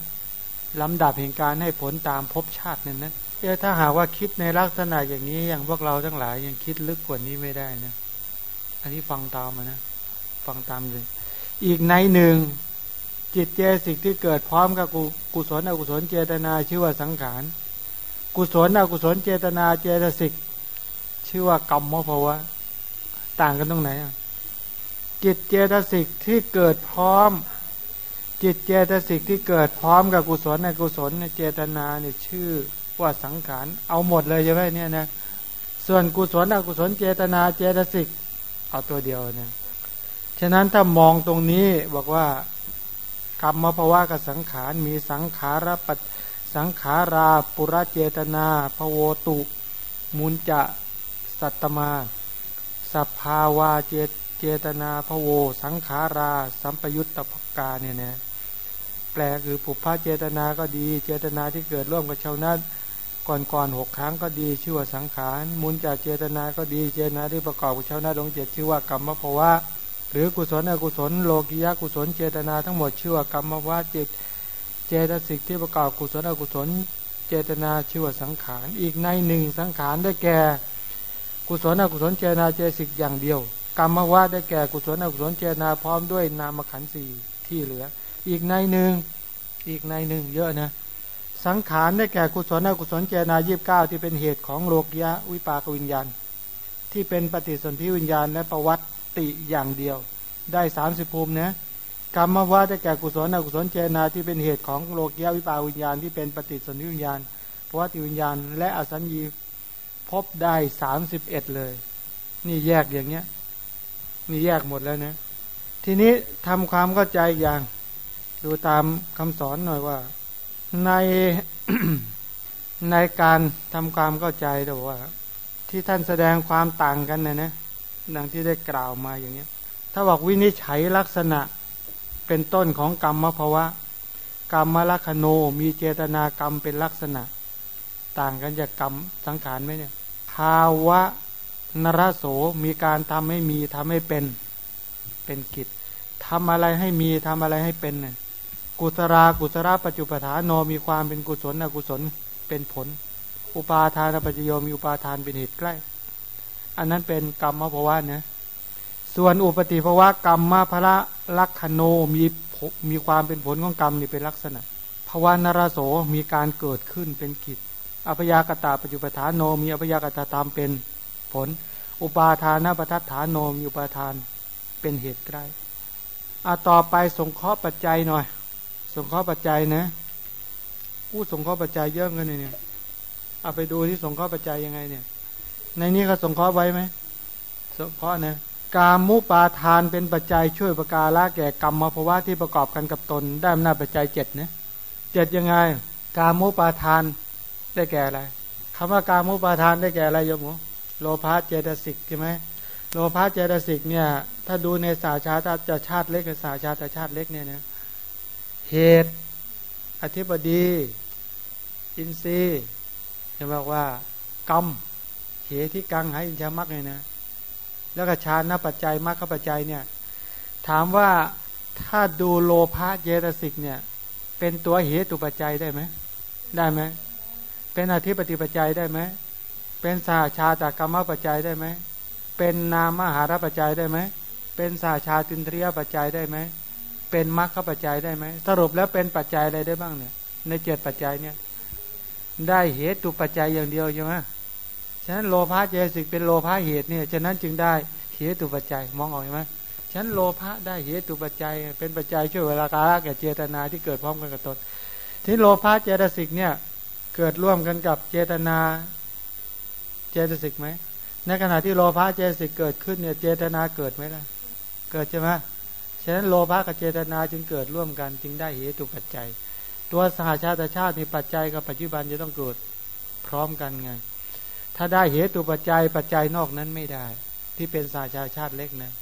ลำดับแห่งการให้ผลตามภพชาตินั้นนะ เออถ้าหากว่าคิดในลักษณะอย่างนี้อย่างพวกเราทั้งหลายยังคิดลึกกว่านี้ไม่ได้นะ อันนี้ฟังตามมานะ ฟังตามเลยอีกในหนึ่งจิตเจสิกที่เกิดพร้อมกับกุศลอกุศลเจตนา ชื่อว่าสังขาร กุศลอกุศลเจตนาเจตสิก ชื่อว่ากรรมภาวะ ต่างกันตรงไหนจิตเจตสิกที่เกิดพร้อม จิตเจตสิกที่เกิดพร้อมกับกุศลอกุศลเจตนาเนี่ยชื่อ ว่าสังขารเอาหมดเลยใช่ไหมเนี่ยนะส่วนกุศลอกุศลเจตนาเจตสิกเอาตัวเดียวเนี่ยฉะนั้นถ้ามองตรงนี้บอกว่ากรรมภาวะกับสังขารมีสังขารปัสังขาราปุระเจตนาภโวตุมุนจะสัตตมาสภาวาเจเจตนาภโว สังขาราสัมปยุตตภกาเนี่ยนะแปลคือปุพพะเจตนาก็ดี เจตนาที่เกิดร่วมกับชาวนา ก่อนก่อนหกครั้งก็ดีชื่อว่าสังขารมุนจากเจตนาก็ดีเจตนาที่ประกอบกับชาวนาดวงเจ็ดชื่อว่ากรรมภาวะหรือกุศลอกุศลโลกิยะกุศลเจตนาทั้งหมดชื่อว่ากรรมวาจิตเจตสิกที่ประกอบกุศลอกุศล เจตนาชื่อว่าสังขารอีกในหนึ่งสังขารได้แก่ กุศลอกุศลเจตนาเจสิกอย่างเดียว กรรมวาได้แก่กุศลอกุศลเจตนาพร้อมด้วยนามขันธ์สี่ที่เหลือ อีกในหนึ่งอีกในหนึ่งเยอะนะ สังขารได้แก่กุศลอกุศลเจนายีบเก้าที่เป็นเหตุของโลกยะวิปากวิญญาณ ที่เป็นปฏิสนธิวิญญาณและประวัติอย่างเดียว ได้สามสิบภูมินะกรรมว่าได้แก่กุศลอกุศลเจนาที่เป็นเหตุของโลกยะวิปากวิญญาณ ที่เป็นปฏิสนธิวิญญาณประวัติวิญญาณ และอสัญญีพบได้สามสิบเอ็ดเลย นี่แยกอย่างเนี้ย นี่แยกหมดแล้วนะทีนี้ทำความเข้าใจอย่าง ดูตามคำสอนหน่อยว่า ในในการทำความเข้าใจแต่ว่า ที่ท่านแสดงความต่างกันนะนะดังที่ได้กล่าวมาอย่างเนี้ย ถ้าบอกวินิจฉัยลักษณะเป็นต้นของกรรมภาวะ กรรมลักขโนมีเจตนากรรมเป็นลักษณะ ต่างกันจากกรรมสังขารไหมเนี่ยภาวะนรโสมีการทำให้มีทำให้เป็นเป็นกิจทำอะไรให้มีทำอะไรให้เป็นเนี่ย กุศรากุศลปัจจุปฐานโนมีความเป็นกุศลอกุศลเป็นผล อุปาทานปัจจโยมีอุปาทานเป็นเหตุใกล้ อันนั้นเป็นกรรมภาวะนะส่วนอุปติภาวะกรรมมาพระลักขโนมีมีความเป็นผลของกรรมนี่เป็นลักษณะภวะนรโสมีการเกิดขึ้นเป็นกิจอภยากตาปัจจุปฐานโนมีอภยากตาตามเป็นผล อุปาทานปทัฏฐานโนมีอุปาทานเป็นเหตุใกล้อาต่อไปสงเคราะห์ปัจจัยหน่อย สงเคราะห์ปัจจัยนะผู้สงเคราะห์ปัจจัยเยอะเงินเนี่ยเอาไปดูที่สงเคราะห์ปัจจัยยังไงเนี่ย ในนี้เขาสงเคราะห์ไว้ไหมสงเคราะห์นะกามุปาทานเป็นปัจจัยช่วยประกาละแก่กรรมมาภาวะที่ประกอบกันกับตน ได้อำนาจปัจจัยเจ็ดนะเจ็ดยังไง กามุปาทานได้แก่อะไรคำว่ากามุปาทานได้แก่อะไรโยมโลภะเจตสิกใช่ไหมโลภะเจตสิกเนี่ย ถ้าดูในสาชาตาชาติเล็กกับสาชาตาชาติเล็กเนี่ยนะ เหตุ อธิบดี อินทรีย์จะบอกว่ากรรมเหตุที่กังหาอินชามักเลยนะ แล้วก็ฌานนปัจจัยมรรคปัจจัยเนี่ย ถามว่าถ้าดูโลภะเจตสิกเนี่ย เป็นตัวเหตุปัจจัยได้ไหมได้ไหมเป็นอธิปติปัจจัยได้ไหมเป็นสาชาตกรรมปัจจัยได้ไหมเป็นนามหารปัจจัยได้ไหมเป็นสาชาตินทรียปัจจัยได้ไหม เป็นมรรคปัจจัยได้ไหมสรุปแล้วเป็นปัจจัยอะไรได้บ้างเนี่ย ในเจ็ดปัจจัยเนี่ย ได้เหตุตุปัจจัยอย่างเดียวใช่ไหมฉะนั้นโลภะเจสิกเป็นโลภะเหตุเนี่ยฉะนั้นจึงได้เหตุตุปัจจัยมองออกไหมฉะนั้นโลภะได้เหตุตุปัจจัย เป็นปัจจัยช่วยเวลาการแก่เจตนาที่เกิดพร้อมกันกับตนที่โลภะเจตสิกเนี่ยเกิดร่วมกันกับเจตนาเจตสิกไหมในขณะที่โลภะเจตสิกเกิดขึ้นเนี่ยเจตนาเกิดไหมล่ะเกิดใช่ไหม ฉะนั้นโลภะกับเจตนาจึงเกิดร่วมกันจึงได้เหตุปัจจัย ตัวสหชาติชาติมีปัจจัยกับปัจจุบันจะต้องเกิดพร้อมกันไง ถ้าได้เหตุปัจจัยปัจจัยนอกนั้นไม่ได้ ที่เป็นสหชาติชาติเล็กนะ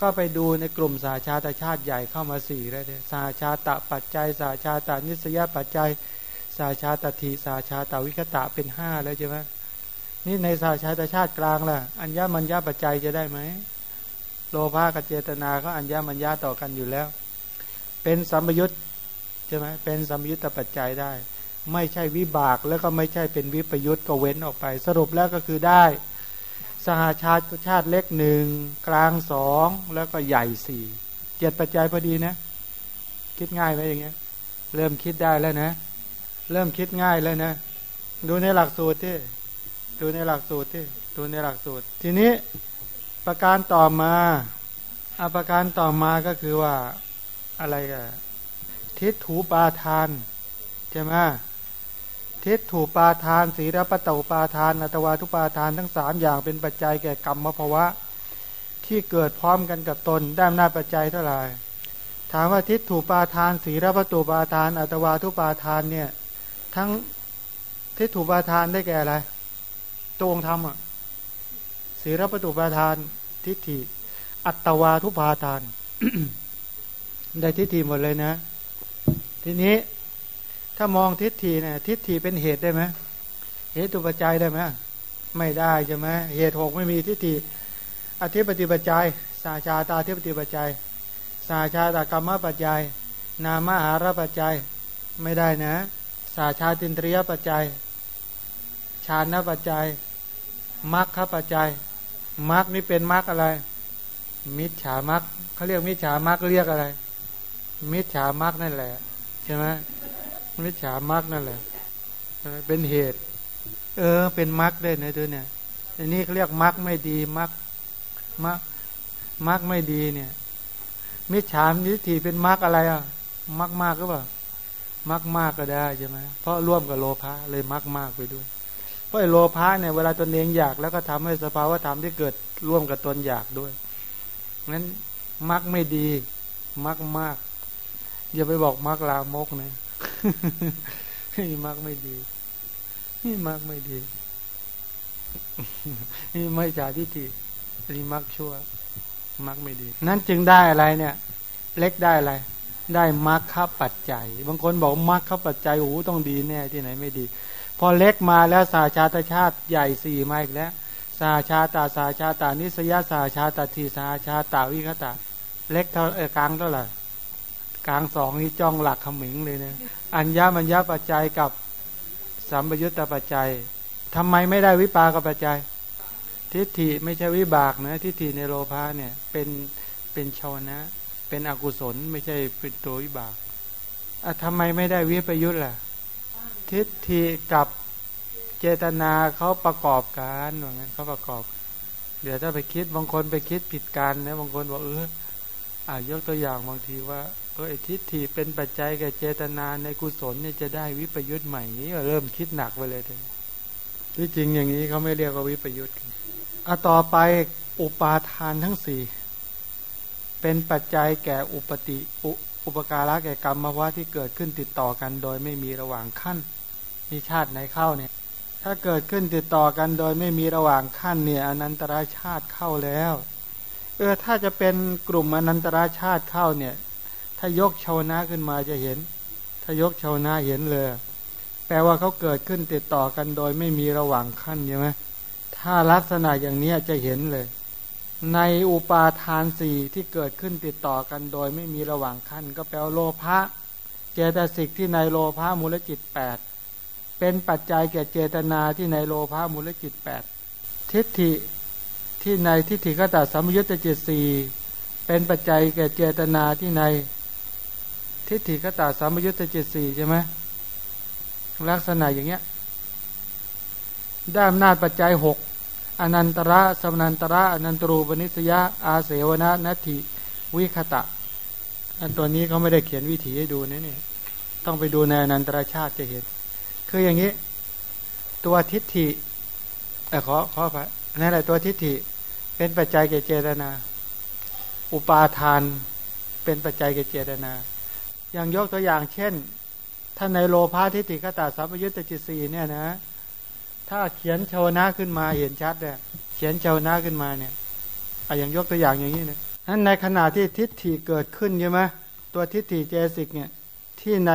ก็ไปดูในกลุ่มสหชาติชาติใหญ่เข้ามาสี่แล้วเนี่ยสหชาตะปัจจัยสหชาตานิสยปัจจัยสหชาตทีสหชาตวิคตะเป็นห้าแล้วใช่ไหมนี่ในสหชาติชาติกลางล่ะ อัญญมัญญปัจจัยจะได้ไหม โลภะกับเจตนาก็อัญญามัญญาต่อกันอยู่แล้ว เป็นสัมยุตใช่ไหมเป็นสัมยุตตปัจจัยได้ ไม่ใช่วิบากแล้วก็ไม่ใช่เป็นวิปยุตก็เว้นออกไป สรุปแล้วก็คือได้ สหาชาติชาติเล็กหนึ่งกลางสองแล้วก็ใหญ่สี่เจ็ดปัจจัยพอดีนะ คิดง่ายไหมอย่างเงี้ย เริ่มคิดได้แล้วนะ เริ่มคิดง่ายแล้วนะ ดูในหลักสูตรที่ดูในหลักสูตรที่ดูในหลักสูตร ทีนี้ ประการต่อมาอาประการต่อมาก็คือว่าอะไรกันทิฏถูปาทานใช่ไหมทิฏถูปาทาน ศีรปะตตปาทานอัตวาทุปาทานทั้งสามอย่างเป็นปัจจัยแก่กรรมภาวะ ที่เกิดพร้อมกันกับตนได้หน้าปัจจัยเท่าไหร่ถามว่าทิฏถูปาทาน ศีรปะตุปาทานอัตวาทุปาทานเนี่ย ทั้งทิฏถูปาทานได้แก่อะไรตัวองค์ธรรมอะศีรปตุปาทาน ทิฏฐิ อัตวาทุปาทาน ได้ทิฏฐิหมดเลยนะ ทีนี้ถ้ามองทิฏฐิเนี่ยทิฏฐิเป็นเหตุได้ไหมเหตุตุปัจจัยได้ไหมไม่ได้ใช่ไหมเหตุหกไม่มีทิฏฐิอธิปฏิปัจจัยสาชาตาทิปติปัจจัยสาชาตากรรมปัจจัย นามหารปัจจัยไม่ได้นะสาชาตินตรียปัจจัย ชานะปัจจัยมรรคปัจจัย มรรคนี่เป็นมรรคอะไร มิจฉามรรคเขาเรียกมิจฉามรรคเรียกอะไร มิจฉามรรคนั่นแหละใช่ไหมมิจฉามรรคนั่นแหละเป็นเหตุ เออ เป็นมรรคได้นะตัวเนี่ยอันนี้เขาเรียกมรรคไม่ดีมรรคมรรคมรรคไม่ดีเนี่ย มิจฉามิถีเป็นมรรคอะไรอะมรรคมากก็เปล่ามรรคมากก็ได้ใช่ไหมเพราะร่วมกับโลภะเลยมรรคมากไปด้วย ราะโลภะเนี่ยเวลาตนเองอยากแล้วก็ทำให้สภาวะธรรมที่เกิดร่วมกับตนอยากด้วยงั้นมรรคไม่ดีมรรคมากอย่าไปบอกมรรคลามกนะนี่มรรคไม่ดีนี่มรรคไม่ดีนี่ไม่จ่าทิฏฐินี่มรรคชั่วมรรคไม่ดี นั่นจึงได้อะไรเนี่ย เล็กได้อะไร ได้มรรคปัจจัย บางคนบอกมรรคปัจจัยโอ้ต้องดีแน่ที่ไหนไม่ดี พอเล็กมาแล้วสาชาตชาติใหญ่สี่มาอีกแล้วสาชาตาสาชาตานิสยาสาชาตาทีสาชาตาวิคตาเล็กเท่าเออกลางเท่าไหร่กลางสองนี่จ้องหลักขมิงเลยเนะอัญญามัญญาปัจจัยกับสัมปยุตตปัจจัยทำไมไม่ได้วิปากปัจจัย ทิฏฐิไม่ใช่วิบากนะทิฏฐิในโลภะเนี่ยเป็นเป็นชาวนะ เป็นอกุศลไม่ใช่เป็นตัววิบากอะทำไมไม่ได้วิปยุตล่ะ ทิฏฐิกับเจตนาเขาประกอบกันว่างั้นเขาประกอบ เดี๋ยวถ้าไปคิดบางคนไปคิดผิดกันนะบางคนบอกเอออ่ายกตัวอย่างบางทีว่าเออทิฏฐิเป็นปัจจัยแก่เจตนาในกุศลเนี่ยจะได้วิปยุทธ์ใหม่นี้เริ่มคิดหนักไปเลยที่จริงอย่างนี้เขาไม่เรียกว่าวิปยุทธ์อะต่อไปอุปาทานทั้งสี่เป็นปัจจัยแก่อุปติอุอุปการะแก่กรรมวะที่เกิดขึ้นติดต่อกันโดยไม่มีระหว่างขั้น นี่ชาติไหนเข้าเนี่ย ถ้าเกิดขึ้นติดต่อกันโดยไม่มีระหว่างขั้นเนี่ยอนันตราชาติเข้าแล้ว เออถ้าจะเป็นกลุ่มอนันตราชาติเข้าเนี่ย ถ้ายกชาวนะขึ้นมาจะเห็น ถ้ายกชาวนะเห็นเลย แปลว่าเขาเกิดขึ้นติดต่อกันโดยไม่มีระหว่างขั้นใช่ไหมถ้าลักษณะอย่างนี้จะเห็นเลย ในอุปาทานสี่ที่เกิดขึ้นติดต่อกันโดยไม่มีระหว่างขั้น ก็แปลว่าโลภะเจตสิกที่ในโลภะมูลจิตแปด เป็นปัจจัยแก่เจตนาที่ในโลภะมูลจิตแปดทิฏฐิที่ในทิฏฐิกตาสัมยุตจิตสี่เป็นปัจจัยแก่เจตนาที่ใน ทิฏฐิกตาสัมยุตจิตสี่ใช่ไหมลักษณะอย่างเงี้ยได้อำนาจปัจจัยหกอนันตระสมนันตระอนันตรูปนิสยาอาเสวนานัตถิวิคตะ อันตัวนี้เขาไม่ได้เขียนวิถีให้ดูนะเนี่ยต้องไปดูในอนันตรชาติจะเห็น คืออย่างนี้ ตัวทิฏฐิเออขอขอไปนั่นแหละตัวทิฏฐิ เป็นปัจจัยแก่เจตนา อุปาทานเป็นปัจจัยแก่เจตนา อย่างยกตัวอย่างเช่น ถ้าในโลภะทิฏฐิกตาสัมยุตตจิตสีเนี่ยนะ ถ้าเขียนชาวนะขึ้นมาเห็นชัดเนี่ยเขียนชาวนะขึ้นมาเนี่ยอะอย่างยกตัวอย่างอย่างนี้เนี่ยนั้นในขณะที่ทิฏฐิเกิดขึ้นใช่ไหมตัวทิฏฐิเจสิกเนี่ยที่ใน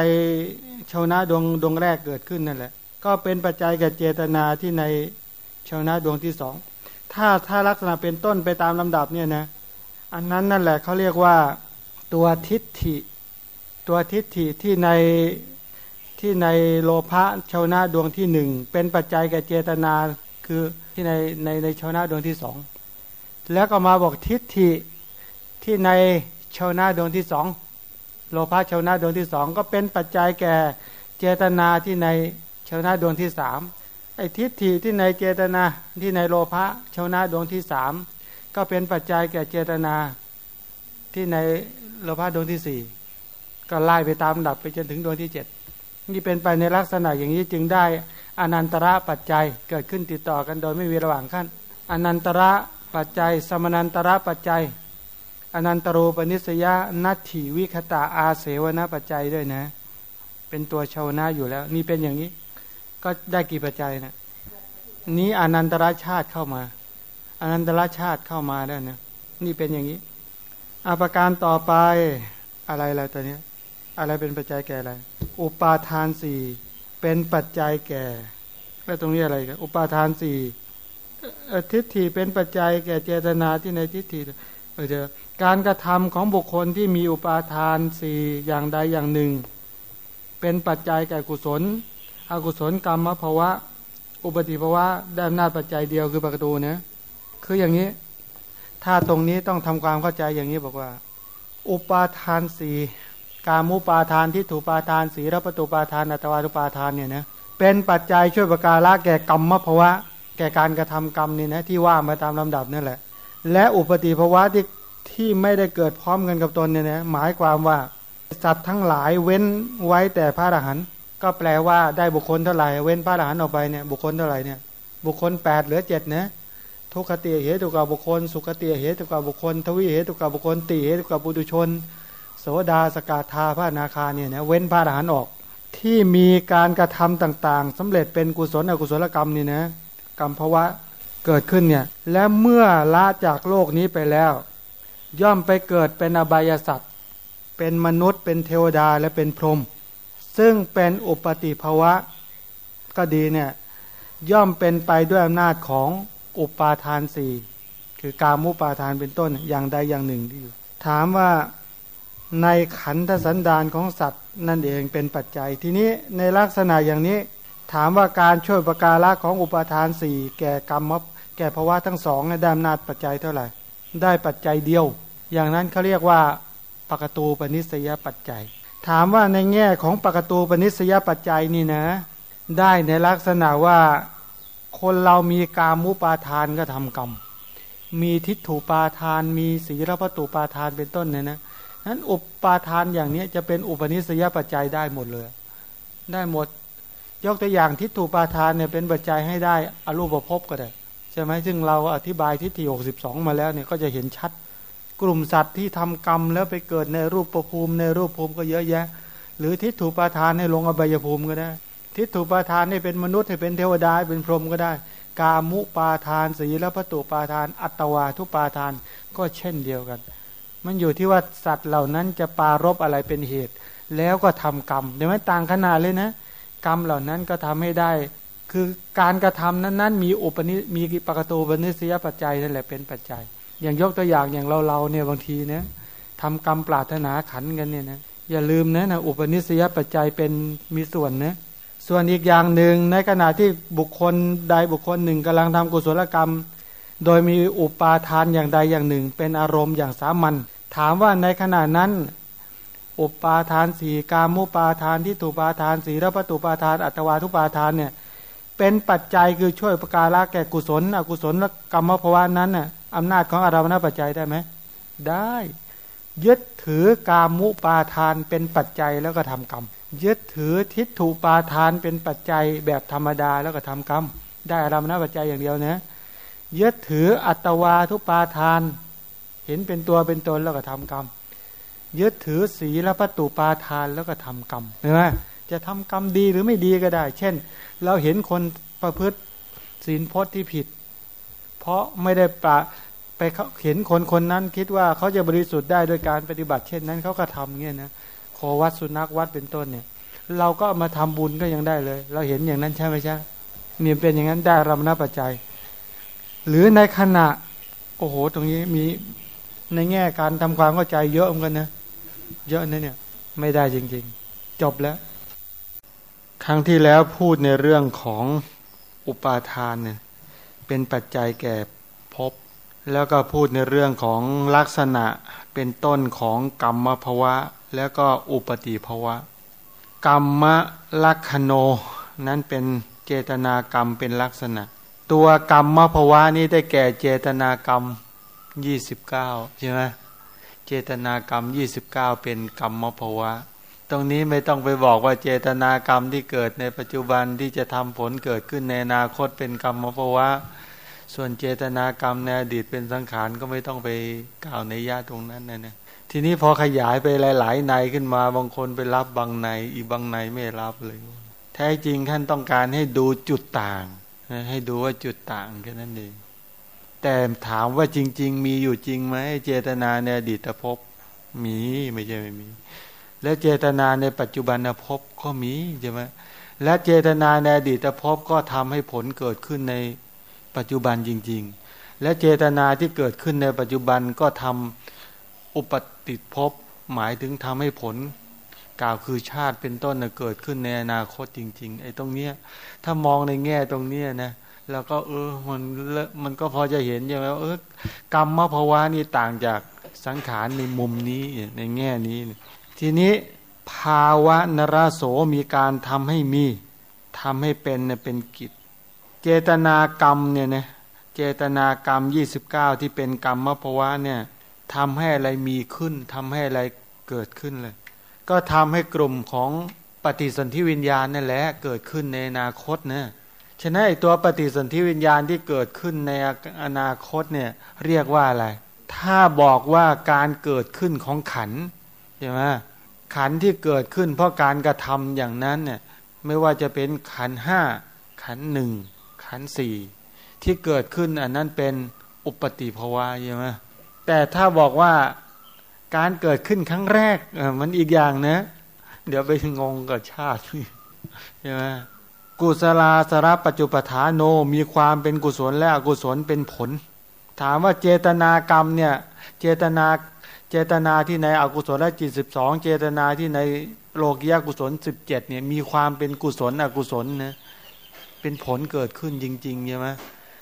ชาวนะดวงดวงแรกเกิดขึ้นนั่นแหละ ก็เป็นปัจจัยแก่เจตนาที่ในชาวนะดวงที่สองถ้าถ้าลักษณะเป็นต้นไปตามลำดับเนี่ยนะอันนั้นนั่นแหละเขาเรียกว่าตัวทิฏฐิ ตัวทิฏฐิที่ในที่ในโลภะชาวนะดวงที่หนึ่งเป็นปัจจัยแก่เจตนาคือที่ในในในชาวนะดวงที่สองแล้วก็มาบอกทิฏฐิที่ในชาวนาดวงที่สอง โลภะชาวนาดวงที่สองก็เป็นปัจจัยแก่เจตนาที่ในชาวนาดวงที่สามไอ้ทิฏฐิที่ในเจตนาที่ในโลภะชาวนาดวงที่สามก็เป็นปัจจัยแก่เจตนาที่ในโลภะดวงที่สี่ก็ไล่ไปตามดับไปจนถึงดวงที่เจ็ดนี่เป็นไปในลักษณะอย่างนี้จึงได้อนันตระปัจจัยเกิดขึ้นติดต่อกันโดยไม่มีระหว่างขั้นอนันตระปัจจัย สมนันตระปัจจัย อนันตรูปนิสยนัตถิวิคตาอาเสวนาปัจจัยด้วยนะ เป็นตัวชาวนาอยู่แล้ว นี่เป็นอย่างนี้ ก็ได้กี่ปัจจัยนะนี้อนันตรชาติเข้ามาอนันตรชาติเข้ามาแล้วนะนี่เป็นอย่างนี้อาประการต่อไปอะไรอะไรตัวนี้อะไรเป็นปัจจัยแก่อะไร อุปาทานสี่เป็นปัจจัยแก่แล้วตรงนี้อะไรกันอุปาทานสี่ทิฏฐิเป็นปัจจัยแก่เจตนาที่ในทิฏฐิเออเจอ การกระทำของบุคคลที่มีอุปาทานสี่อย่างใดอย่างหนึ่ง เป็นปัจจัยแก่กุศล อกุศลกรรมภาวะ อุปติภาวะได้อำนาจปัจจัยเดียวคือประตูนะคืออย่างนี้ ถ้าตรงนี้ต้องทำความเข้าใจอย่างนี้บอกว่า อุปาทานสี่กามุปาทานที่ถูปาทานสีรประตูปาทานอัตวาทุปาทานเนี่ยนะเป็นปัจจัยช่วยประการละแก่กรรมภาวะ แก่การกระทำกรรมนี่นะที่ว่ามาตามลำดับนั่นแหละ และอุปติภาวะที่ ที่ไม่ได้เกิดพร้อมกันกับตนเนี่ยนะหมายความว่าสัตว์ทั้งหลายเว้นไว้แต่พระอรหันต์ก็แปลว่าได้บุคคลเท่าไหร่เว้นพระอรหันต์ออกไปเนี่ยบุคคลเท่าไหร่เนี่ยบุคคลแปดเหลือเจ็ดนะทุกขติเหตุกับบุคคล สุขติเหตุกับบุคคล ทวิเหตุกับบุคคลติเหตุกับบุตุชน โสดาสกาธาพระนาคาเนี่ยนะเว้นพระอรหันต์ออก ที่มีการกระทำต่างๆสำเร็จเป็นกุศลอกุศลกรรมนี่นะกรรมภาวะเกิดขึ้นเนี่ยและเมื่อละจากโลกนี้ไปแล้ว ย่อมไปเกิดเป็นอบายสัตว์ เป็นมนุษย์เป็นเทวดาและเป็นพรหมซึ่งเป็นอุปติภาวะก็ดีเนี่ยย่อมเป็นไปด้วยอำนาจของอุปาทานสี่คือกามุปาทานเป็นต้นอย่างใดอย่างหนึ่งที่อยู่ถามว่าในขันธสันดานของสัตว์นั่นเองเป็นปัจจัย ทีนี้ในลักษณะอย่างนี้ถามว่าการช่วยประการละของอุปาทานสี่แก่กรรมแก่ภาวะทั้งสองได้อำนาจปัจจัยเท่าไหร่ ได้ปัจจัยเดียว อย่างนั้นเขาเรียกว่าปกตูปนิสยปัจจัย ถามว่าในแง่ของปกตูปนิสยปัจจัยนี่นะ ได้ในลักษณะว่าคนเรามีกามุปาทานก็ทำกรรม มีทิฏฐุปาทาน มีศีลปตุปาทานเป็นต้นเนี่ยนะนั้นอุปาทานอย่างนี้จะเป็นอุปนิสยปัจจัยได้หมดเลย ได้หมด ยกตัวอย่างทิฏฐุปาทานเนี่ยเป็นปัจจัยให้ได้อรูปภพก็ได้ ใช่ไหมซึ่งเราอธิบายทิฏฐิหกสิบสองมาแล้วเนี่ยก็จะเห็นชัด กลุ่มสัตว์ที่ทำกรรมแล้วไปเกิดในรูปประภูมิในรูปภูมิก็เยอะแยะ หรือทิฏฐุปาทานให้ลงอบายภูมิก็ได้ ทิฏฐุปาทานให้เป็นมนุษย์ให้เป็นเทวดาเป็นพรหมก็ได้ กามุปาทานสีลปตุปาทาน อัตวาทุปาทานก็เช่นเดียวกัน มันอยู่ที่ว่าสัตว์เหล่านั้นจะปารบอะไรเป็นเหตุ แล้วก็ทำกรรมเดี๋ยวไม่ต่างขนาดเลยนะ กรรมเหล่านั้นก็ทำให้ได้ คือการกระทำนั้นๆมีอุปนิมีปกตูปนิสยปัจจัยนั่นแหละเป็นปัจจัย อย่างยกตัวอย่างอย่างเราเราเนี่ยบางทีเนี่ยทำกรรมปรารถนาขันกันเนี่ยนะอย่าลืมนะนะอุปนิสยปัจจัยเป็นมีส่วนนะส่วนอีกอย่างหนึ่งในขณะที่บุคคลใดบุคคลหนึ่งกำลังทำกุศลกรรม โดยมีอุปาทานอย่างใดอย่างหนึ่ง เป็นอารมณ์อย่างสามัญถามว่าในขณะนั้น อุปาทานสีกามุปาทานที่ถูปาทานสีรปตุปาทาน อัตวาทุปาทานเนี่ย เป็นปัจจัยคือช่วยประการละแก่กุศล อกุศลและกรรมภาวะนั้นน่ะอำนาจของอารมณปัจจัยได้ไหมได้ ยึดถือกามุปาทานเป็นปัจจัยแล้วก็ทำกรรม ยึดถือทิฏฐุปาทานเป็นปัจจัยแบบธรรมดาแล้วก็ทำกรรม ได้อารมณปัจจัยอย่างเดียวนะยึดถืออัตวาทุปาทาน เห็นเป็นตัวเป็นตนแล้วก็ทำกรรม ยึดถือศีลปตุปาทานแล้วก็ทำกรรมเห็นไหม จะทำกรรมดีหรือไม่ดีก็ได้ เช่น เราเห็นคนประพฤติศีลพจน์ที่ผิด เพราะไม่ได้ปะไปเห็นคนคนนั้นคิดว่าเขาจะบริสุทธิ์ได้โดยการปฏิบัติ เช่นนั้นเขาก็ทำเงี้ยนะขอวัดสุนัขวัดเป็นต้นเนี่ย เราก็มาทำบุญก็ยังได้เลย เราเห็นอย่างนั้นใช่ไหมใช่เนี่ยเป็นอย่างนั้นได้รำนาปัจจัย หรือในขณะ โอ้โห ตรงนี้มีในแง่การทำความเข้าใจเยอะเหมือนกันนะเยอะนะเนี่ย ไม่ได้จริง ๆ จบแล้ว ครั้งที่แล้วพูดในเรื่องของอุปาทานเนี่ยเป็นปัจจัยแก่ภพแล้วก็พูดในเรื่องของลักษณะเป็นต้นของกรรมภวะ แล้วก็อุปติภวะ กรรมลักขโน นั้นเป็นเจตนากรรมเป็นลักษณะ ตัวกรรมภวะนี้ได้แก่เจตนากรรมยี่สิบเก้าใช่ไหมเจตนากรรมยี่สิบเก้าเป็นกรรมภวะ ตรงนี้ไม่ต้องไปบอกว่าเจตนากรรมที่เกิดในปัจจุบันที่จะทำผลเกิดขึ้นในอนาคตเป็นกรรมภวะ ส่วนเจตนากรรมในอดีตเป็นสังขารก็ไม่ต้องไปกล่าวในญาตรงนั้นนะเนี่ยทีนี้พอขยายไปหลาย ๆ ในขึ้นมาบางคนไปรับบางใน อีกบางในไม่รับเลย แท้จริงท่านต้องการให้ดูจุดต่าง ให้ดูว่าจุดต่างแค่นั้นเองแต่ถามว่าจริง ๆ มีอยู่จริงไหมเจตนาในอดีตภพมีไม่ใช่ไม่มี และเจตนาในปัจจุบันภพก็มีใช่ไหมและเจตนาในอดีตภพก็ทำให้ผลเกิดขึ้นในปัจจุบันจริง ๆ และเจตนาที่เกิดขึ้นในปัจจุบันก็ทำอุปติภพหมายถึงทำให้ผลกล่าวคือชาติเป็นต้นนะเกิดขึ้นในอนาคตจริง ๆ ไอ้ตรงเนี้ยถ้ามองในแง่ตรงเนี้ยนะแล้วก็เออมันมันก็พอจะเห็นใช่ไหมเออกรรมมภาวะนี่ต่างจากสังขารในมุมนี้ในแง่นี้ ทีนี้ภาวะนราโสมีการทำให้มีทำให้เป็นเนี่ยเป็นกิจ เจตนากรรมเนี่ยนะเจตนากรรม 29 ที่เป็นกรรมมภาวะเนี่ยทำให้อะไรมีขึ้นทำให้อะไรเกิดขึ้นเลย ก็ทำให้กลุ่มของปฏิสนธิวิญญาณนั่นแหละเกิดขึ้นในอนาคตนะฉะนั้นตัวปฏิสนธิวิญญาณที่เกิดขึ้นในอนาคตเนี่ยเรียกว่าอะไร ถ้าบอกว่าการเกิดขึ้นของขันใช่ไหม ขันที่เกิดขึ้น เพราะการกระทำอย่างนั้นเนี่ยไม่ว่าจะเป็นขันห้าขันหนึ่งขันสี่ที่เกิดขึ้นอันนั้นเป็นอุปติภาวะใช่ไหมแต่ถ้าบอกว่าการเกิดขึ้นครั้งแรกมันอีกอย่างนะ เดี๋ยวไปงงกับชาติใช่ไหมกุศลาสระปัจจุปฐานโนมีความเป็นกุศลและอกุศลเป็นผล ถามว่าเจตนากรรมเนี่ย เจตนา เจตนาที่ในอกุศลจิตสิบสองเจตนาที่ในโลกียกุศลสิบเจ็ดเนี่ยมีความเป็นกุศลอกุศลนะเป็นผลเกิดขึ้นจริงๆใช่ไหม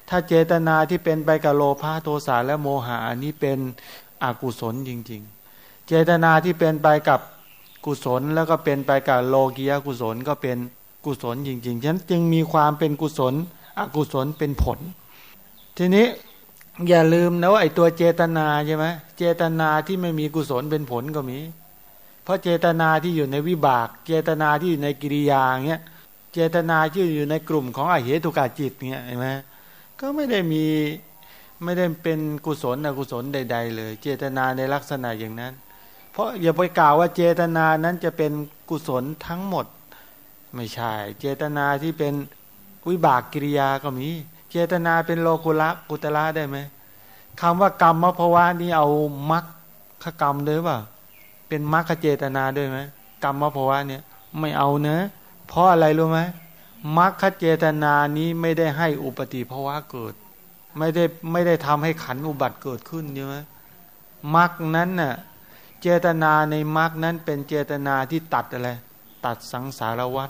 ถ้าเจตนาที่เป็นไปกับโลภะโทสะและโมหะอันนี้เป็นอกุศลจริง ๆ เจตนาที่เป็นไปกับกุศลแล้วก็เป็นไปกับโลกียกุศลก็เป็นกุศลจริงๆฉะนั้นจึงมีความเป็นกุศล อกุศลเป็นผล ทีนี้ อย่าลืมนะว่าไอ้ตัวเจตนาใช่ไหมเจตนาที่ไม่มีกุศลเป็นผลก็มี เพราะเจตนาที่อยู่ในวิบาก เจตนาที่อยู่ในกิริยาเงี้ยเจตนาที่อยู่ในกลุ่มของอเหตุกาจิตเงี้ยเห็นไหมก็ไม่ได้มีไม่ได้เป็นกุศลอกุศลใด ๆ เลย เจตนาในลักษณะอย่างนั้น เพราะอย่าไปกล่าวว่าเจตนานั้นจะเป็นกุศลทั้งหมด ไม่ใช่ เจตนาที่เป็นวิบากกิริยาก็มี เจตนาเป็นโลกุละกุตละได้ไหมคำว่ากรรมมภาวะนี่เอามัคคกรรมด้วยป่ะเป็นมัคคเจตนาด้วยไหมกรรมมภาวะเนี่ยไม่เอาเนะเพราะอะไรรู้ไหมมัคคเจตนานี้ไม่ได้ให้อุปติภาวะเกิด ไม่ได้ไม่ได้ทำให้ขันอุบัติเกิดขึ้นใช่ไหมมัคนั้นน่ะเจตนาในมัคนั้นเป็นเจตนาที่ตัดอะไรตัดสังสารวัฏ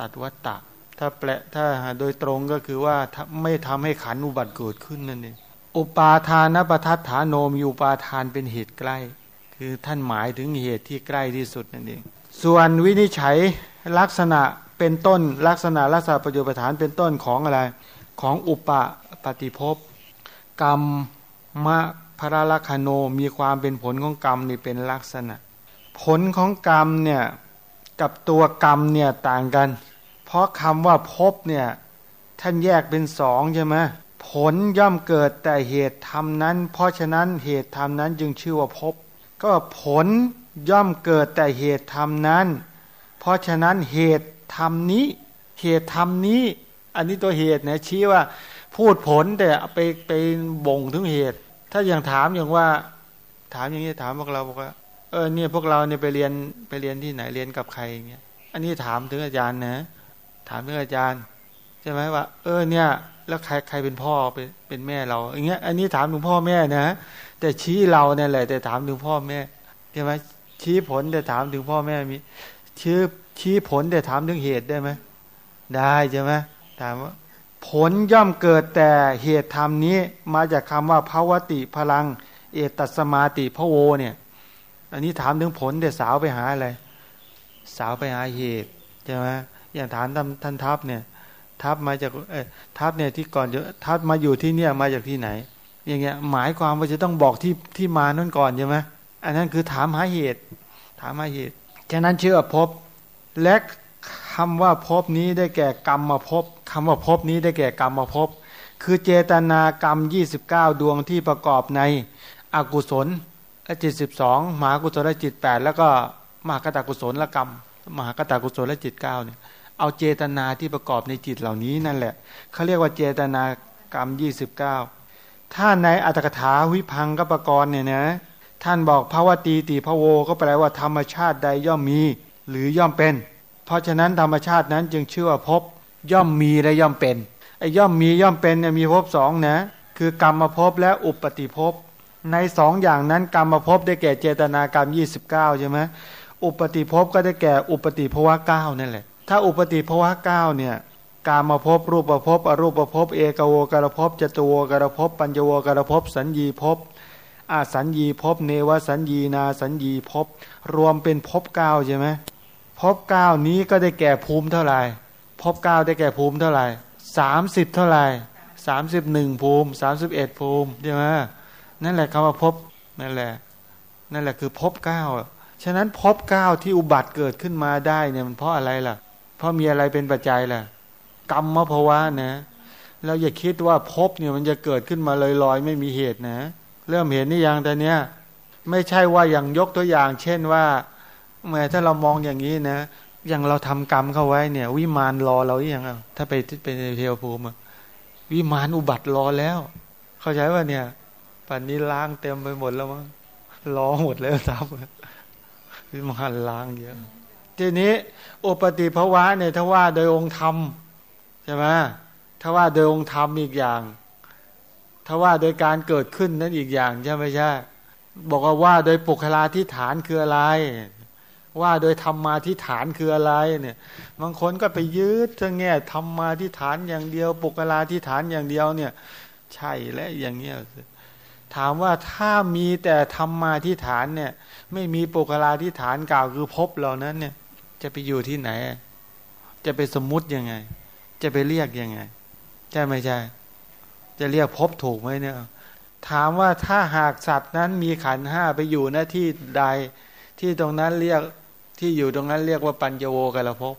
ตัดวัตตะ ถ้าแปลถ้าโดยตรงก็คือว่าไม่ทำให้ขันอุบัติเกิดขึ้นนั่นเองอุปาทานประทัดฐานโนมีอุปาทานเป็นเหตุใกล้ คือท่านหมายถึงเหตุที่ใกล้ที่สุดนั่นเอง ส่วนวินิจฉัยลักษณะเป็นต้นลักษณะลักษณะประโยชน์ประฐานเป็นต้นของอะไร ของอุปปฏิภพกรรมมะพระลัคโนมีความเป็นผลของกรรมนี่เป็นลักษณะ ผลของกรรมเนี่ยกับตัวกรรมเนี่ยต่างกัน เพราะคำว่าพบเนี่ยท่านแยกเป็นสองใช่ไหมผลย่อมเกิดแต่เหตุทำนั้น เพราะฉะนั้นเหตุทำนั้นจึงชื่อว่าพบ ก็ผลย่อมเกิดแต่เหตุทำนั้น เพราะฉะนั้นเหตุทำนี้ เหตุทำนี้ อันนี้ตัวเหตุนะชี้ว่าพูดผลแต่ไปไปบ่งถึงเหตุ ถ้าอย่างถามอย่างว่า ถามอย่างนี้ถามพวกเราบอกว่าเออเนี่ยพวกเราเนี่ยไปเรียนไปเรียนที่ไหนเรียนกับใครเงี้ยอันนี้ถามถึงอาจารย์นะ ถามถึงอาจารย์ใช่ไหมว่า เออเนี่ย แล้วใครใครเป็นพ่อเป็นเป็นแม่เราอย่างเงี้ย อันนี้ถามถึงพ่อแม่นะแต่ชี้เราเนี่ยแหละ แต่ถามถึงพ่อแม่ใช่ไหมชี้ผลแต่ถามถึงพ่อแม่มีชี้ชี้ผลแต่ถามถึงเหตุได้ไหมได้ใช่ไหมถามว่าผลย่อมเกิดแต่เหตุธรรมนี้มาจากคำว่าภาวติพลัง เอตัสมาติพโวเนี่ย อันนี้ถามถึงผลแต่สาวไปหาอะไร สาวไปหาเหตุใช่ไหม อย่างฐานท่านทัพเนี่ย ทัพมาจากเอทัพเนี่ยที่ก่อนจะทัพมาอยู่ที่เนี่ยมาจากที่ไหน อย่างเงี้ย หมายความว่าจะต้องบอกที่ที่มานั่นก่อนใช่ไหมอันนั้นคือถามหาเหตุ ถามหาเหตุฉะนั้นเชื่อพบและคำว่าพบนี้ได้แก่กรรมมาพบคำว่าพบนี้ได้แก่กรรมมาพบคือเจตนากรรม 29 ดวงที่ประกอบในอกุศลจิตสิบสองมหากุศลจิตแปดแล้วก็มหากตากุศลละกรรม มหากตากุศลจิตเก้าเนี่ย เอาเจตนาที่ประกอบในจิตเหล่านี้นั่นแหละเขาเรียกว่าเจตนากรรมยี่สิบเก้าถ้าในอัตถกถาวิพังกปกรณ์เนี่ยนะท่านบอกภาวตีตีพระโวก็แปลว่าธรรมชาติใดย่อมมีหรือย่อมเป็น เพราะฉะนั้นธรรมชาตินั้นจึงชื่อว่าพบย่อมมีและย่อมเป็นไอ้ย่อมมีย่อมเป็นเนี่ยมีพบสองนะคือกรรมภพและอุปติภพในสองอย่างนั้นกรรมภพได้แก่เจตนากรรม 29 ใช่ไหมอุปติภพก็ได้แก่อุปติภวะเก้านั่นแหละ ถ้าอุปติภวะเก้าเนี่ยกามาภพรูปภพบอรูปภพบเอกโวกรภพจตวกรภพปัญจโวกรภพสัญญีภพอาสัญญีภพเนวสัญญีนาสัญญีภพรวมเป็นภพเก้าใช่ไหมภพเก้านี้ก็ได้แก่ภูมิเท่าไหร่ภพเก้าได้แก่ภูมิเท่าไหร่สามสิบเท่าไหร่สามสิบหนึ่งภูมิสามสิบเอ็ดภูมิใช่ไหมนั่นแหละคำว่าภพนั่นแหละ นั่นแหละคือภพเก้าฉะนั้นภพเก้าที่อุบัติเกิดขึ้นมาได้เนี่ยมันเพราะอะไรล่ะ เพราะมีอะไรเป็นปัจจัยล่ะ กรรมมภาวะนะเราอย่าคิดว่าภพเนี่ยมันจะเกิดขึ้นมาลอยๆ ไม่มีเหตุนะ เริ่มเห็นนี่ยังแต่เนี้ยไม่ใช่ว่าอย่างยกตัวอย่าง เช่นว่าแม้ถ้าเรามองอย่างนี้นะอย่างเราทำกรรมเข้าไว้เนี่ย วิมานรอเราอย่างอะถ้าไปไปในเทวภูมิวิมานอุบัติรอแล้ว เข้าใจว่าเนี่ยป่านนี้ล้างเต็มไปหมดแล้วมั้งรอหมดแล้วครับวิมานล้างเยอะ ทีนี้อุปติภาวะเนี่ยถ้าว่าโดยองค์ธรรมใช่ไหมถ้าว่าโดยองค์ธรรมอีกอย่าง ถ้าว่าโดยการเกิดขึ้นนั่นอีกอย่างใช่ไหมใช่บอกว่าว่าโดยปุคลาธิฐานคืออะไร ว่าโดยธรรมาธิฐานคืออะไรเนี่ยบางคนก็ไปยืดเงแง่ธรรมาธิฐานอย่างเดียว ปุคลาธิฐานอย่างเดียวเนี่ย ใช่และอย่างเงี้ยถามว่าถ้ามีแต่ธรรมาทิฐานเนี่ย ไม่มีปุคลาทิฐานกล่าวคือพบเหล่านั้นเนี่ย จะไปอยู่ที่ไหน จะไปสมมุติยังไง จะไปเรียกยังไง ใช่ไหมใช่ จะเรียกพบถูกไหมเนี่ย ถามว่าถ้าหากสัตว์นั้นมีขันห้าไปอยู่หน้าที่ใด ที่ตรงนั้นเรียกที่อยู่ตรงนั้นเรียกว่าปัญญโวกันละพบ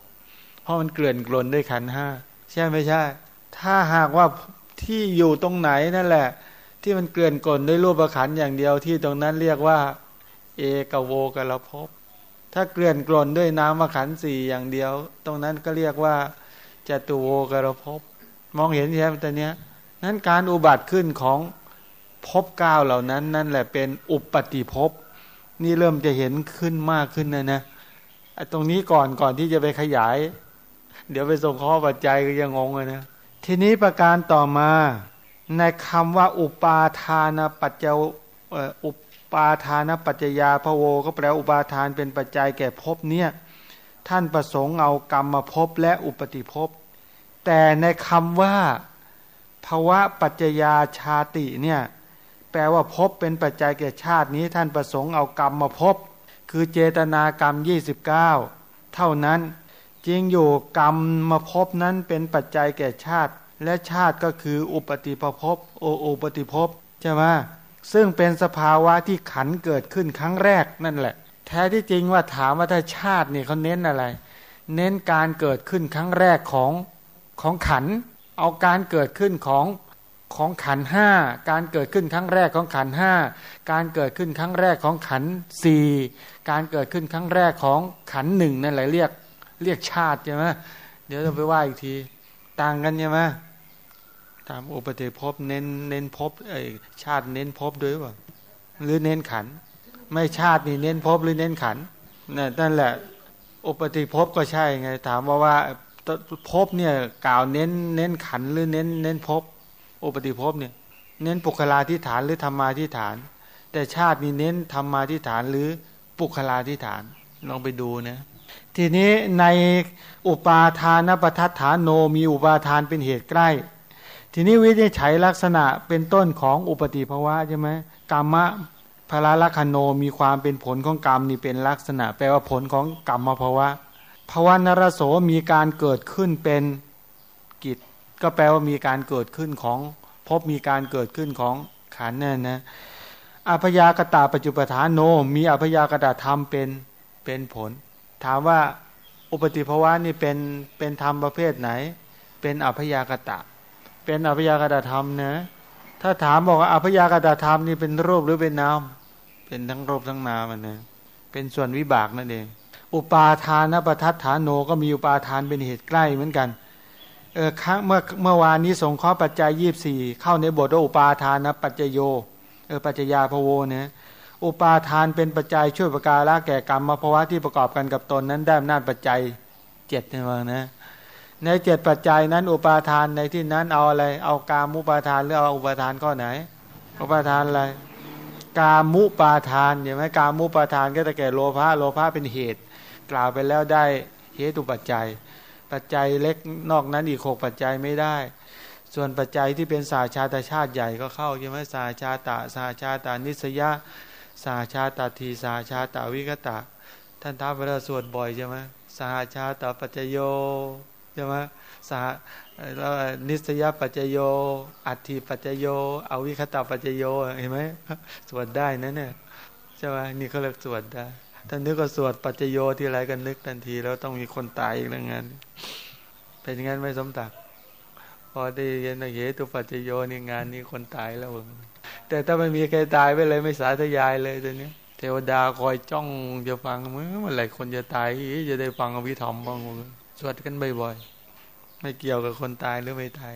เพราะมันเกลื่อนกลนด้วยขันห้าใช่ไม่ใช่ ถ้าหากว่าที่อยู่ตรงไหนนั่นแหละ ที่มันเกลื่อนกลนด้วยรูปขันอย่างเดียวที่ตรงนั้นเรียกว่า เอกโวกระพบ ถ้าเกลื่อนกลนด้วยน้ำขันสี่อย่างเดียว ตรงนั้นก็เรียกว่าจตุโวกระพบมองเห็นใช่ไหมตอนนี้นั้นการอุบัติขึ้นของภพเก้าเหล่านั้น นั่นแหละเป็นอุปติภพนี่เริ่มจะเห็นขึ้นมากขึ้นนะนะตรงนี้ก่อนก่อนที่จะไปขยาย เดี๋ยวไปส่งข้อปัจจัยก็ยังงงเลยนะทีนี้ประการต่อมาในคำว่าอุปาทานปัจเจอุป ปาทานปัจจยาพโว ก็แปลอุปาทานเป็นปัจจัยแก่ภพเนี่ยท่านประสงค์เอากรรมาภพและอุปติภพ แต่ในคำว่าภาวะปัจจยาชาติเนี่ยแปลว่าภพเป็นปัจจัยแก่ชาตินี้ ท่านประสงค์เอากรรมมาภพคือเจตนากรรม 29 เท่านั้นจริงอยู่กรรมมาภพนั้นเป็นปัจจัยแก่ชาติ และชาติก็คืออุปติภพโอโอปติภพใช่ไหม ซึ่งเป็นสภาวะที่ขันเกิดขึ้นครั้งแรกนั่นแหละ แท้ที่จริงว่าถามว่าถ้าชาตินี่เขาเน้นอะไร เน้นการเกิดขึ้นครั้งแรกของของขัน เอาการเกิดขึ้นของของขันห้าการเกิดขึ้นครั้งแรกของขันห้าการเกิดขึ้นครั้งแรกของขันสี่การเกิดขึ้นครั้งแรกของขันหนึ่งนั่นแหละเรียกเรียกชาติใช่ไหมเดี๋ยวเราไปว่าอีกที ต่างกันใช่ไหม ตามอุปเทภพเน้นเน้นพบไอชาติเน้นพบด้วยป่ะหรือเน้นขัน ไม่ชาตินี่เน้นพบหรือเน้นขันนั่นแหละ อุปติภพก็ใช่ไง ถามว่าว่าพบเนี่ยกล่าวเน้นเน้นขันหรือเน้นเน้นพบอุปติภพเนี่ย เน้นปุคลาธิฐานหรือธรรมาธิฐาน แต่ชาตินี่เน้นธรรมาธิฐานหรือปุคลาธิฐานลองไปดูนะทีนี้ในอุปาทานปทัฏฐานโนมีอุปาทานเป็นเหตุใกล้ ทีนี้วิธีใช้ลักษณะเป็นต้นของอุปติภาวะใช่ไหมกรรมะพละลัคโนมีความเป็นผลของกรรมนี่เป็นลักษณะ แปลว่าผลของกรรมภาวะภาวะนรโสมีการเกิดขึ้นเป็นกิจ ก็แปลว่ามีการเกิดขึ้นของพบมีการเกิดขึ้นของขันนั่นนะอภยากตาปัจจุปทานโน มีอภยากตาธรรมเป็นเป็นผล ถามว่าอุปติภาวะนี่เป็นเป็นธรรมประเภทไหน เป็นอภยากตา เป็นอภิยากตธรรมนะถ้าถามบอกว่าอภิยากตธรรมนี่เป็นรูปหรือเป็นนามเป็นทั้งรูปทั้งนามมันนะเป็นส่วนวิบากนั่นเองอุปาทานปทัฏฐานโนก็มีอุปาทานเป็นเหตุใกล้เหมือนกันเออครั้งเมื่อเมื่อวานนี้สงข้อปัจจัยยี่สี่เข้าในบทว่าอุปาทานปัจจโยเออปัจจยาภโวเนี่ยอุปาทานเป็นปัจจัยช่วยประการละแก่กรรมมาภาวะที่ประกอบกันกับตนนั้นได้อำนาจปัจจัยเจ็ดในวันนะ ในเจ็ดปัจจัยนั้น อุปาทานในที่นั้นเอาอะไร เอากามุปาทานหรือเอาอุปาทานข้อไหน อุปาทานอะไร กามุปาทานเห็นไหมกามุปาทานก็จะแก่โลภะโลภะเป็นเหตุ กล่าวไปแล้วได้เหตุปัจจัย ปัจจัยเล็กนอกนั้นอีกหกปัจจัยไม่ได้ ส่วนปัจจัยที่เป็นสาชาตชาติใหญ่ก็เข้าใช่ไหมสาชาตะสาชาตานิสยาสาชาตาทีสาชาตาวิกตะ ท่านท้าวเวลาสวดบ่อยใช่ไหมสาชาตาปัจโย ใช่ไหมสาแล้วนิสยปัจจโย อัตถิปัจจโย อวิคตาปัจจโยเห็นไหมสวดได้นะเนี่ยใช่ไหมนี่เขาเรียกสวดได้ท่านนึกก็สวดปัจจโยที่ไรกันนึกทันที แล้วต้องมีคนตายอีกแล้วงั้นเป็นงั้นไม่สมตักพอได้ยินเหตุปัจจโยนี่งานนี้คนตายแล้วแต่ถ้าไม่มีใครตายไปเลยไม่สาธยายเลยตัวนี้เทวดาคอยจ้องจะฟังเมื่อไหร่คนจะตายจะได้ฟังอภิธรรมบ้าง สวดกันบ่อยๆ ไม่เกี่ยวกับคนตายหรือไม่ตาย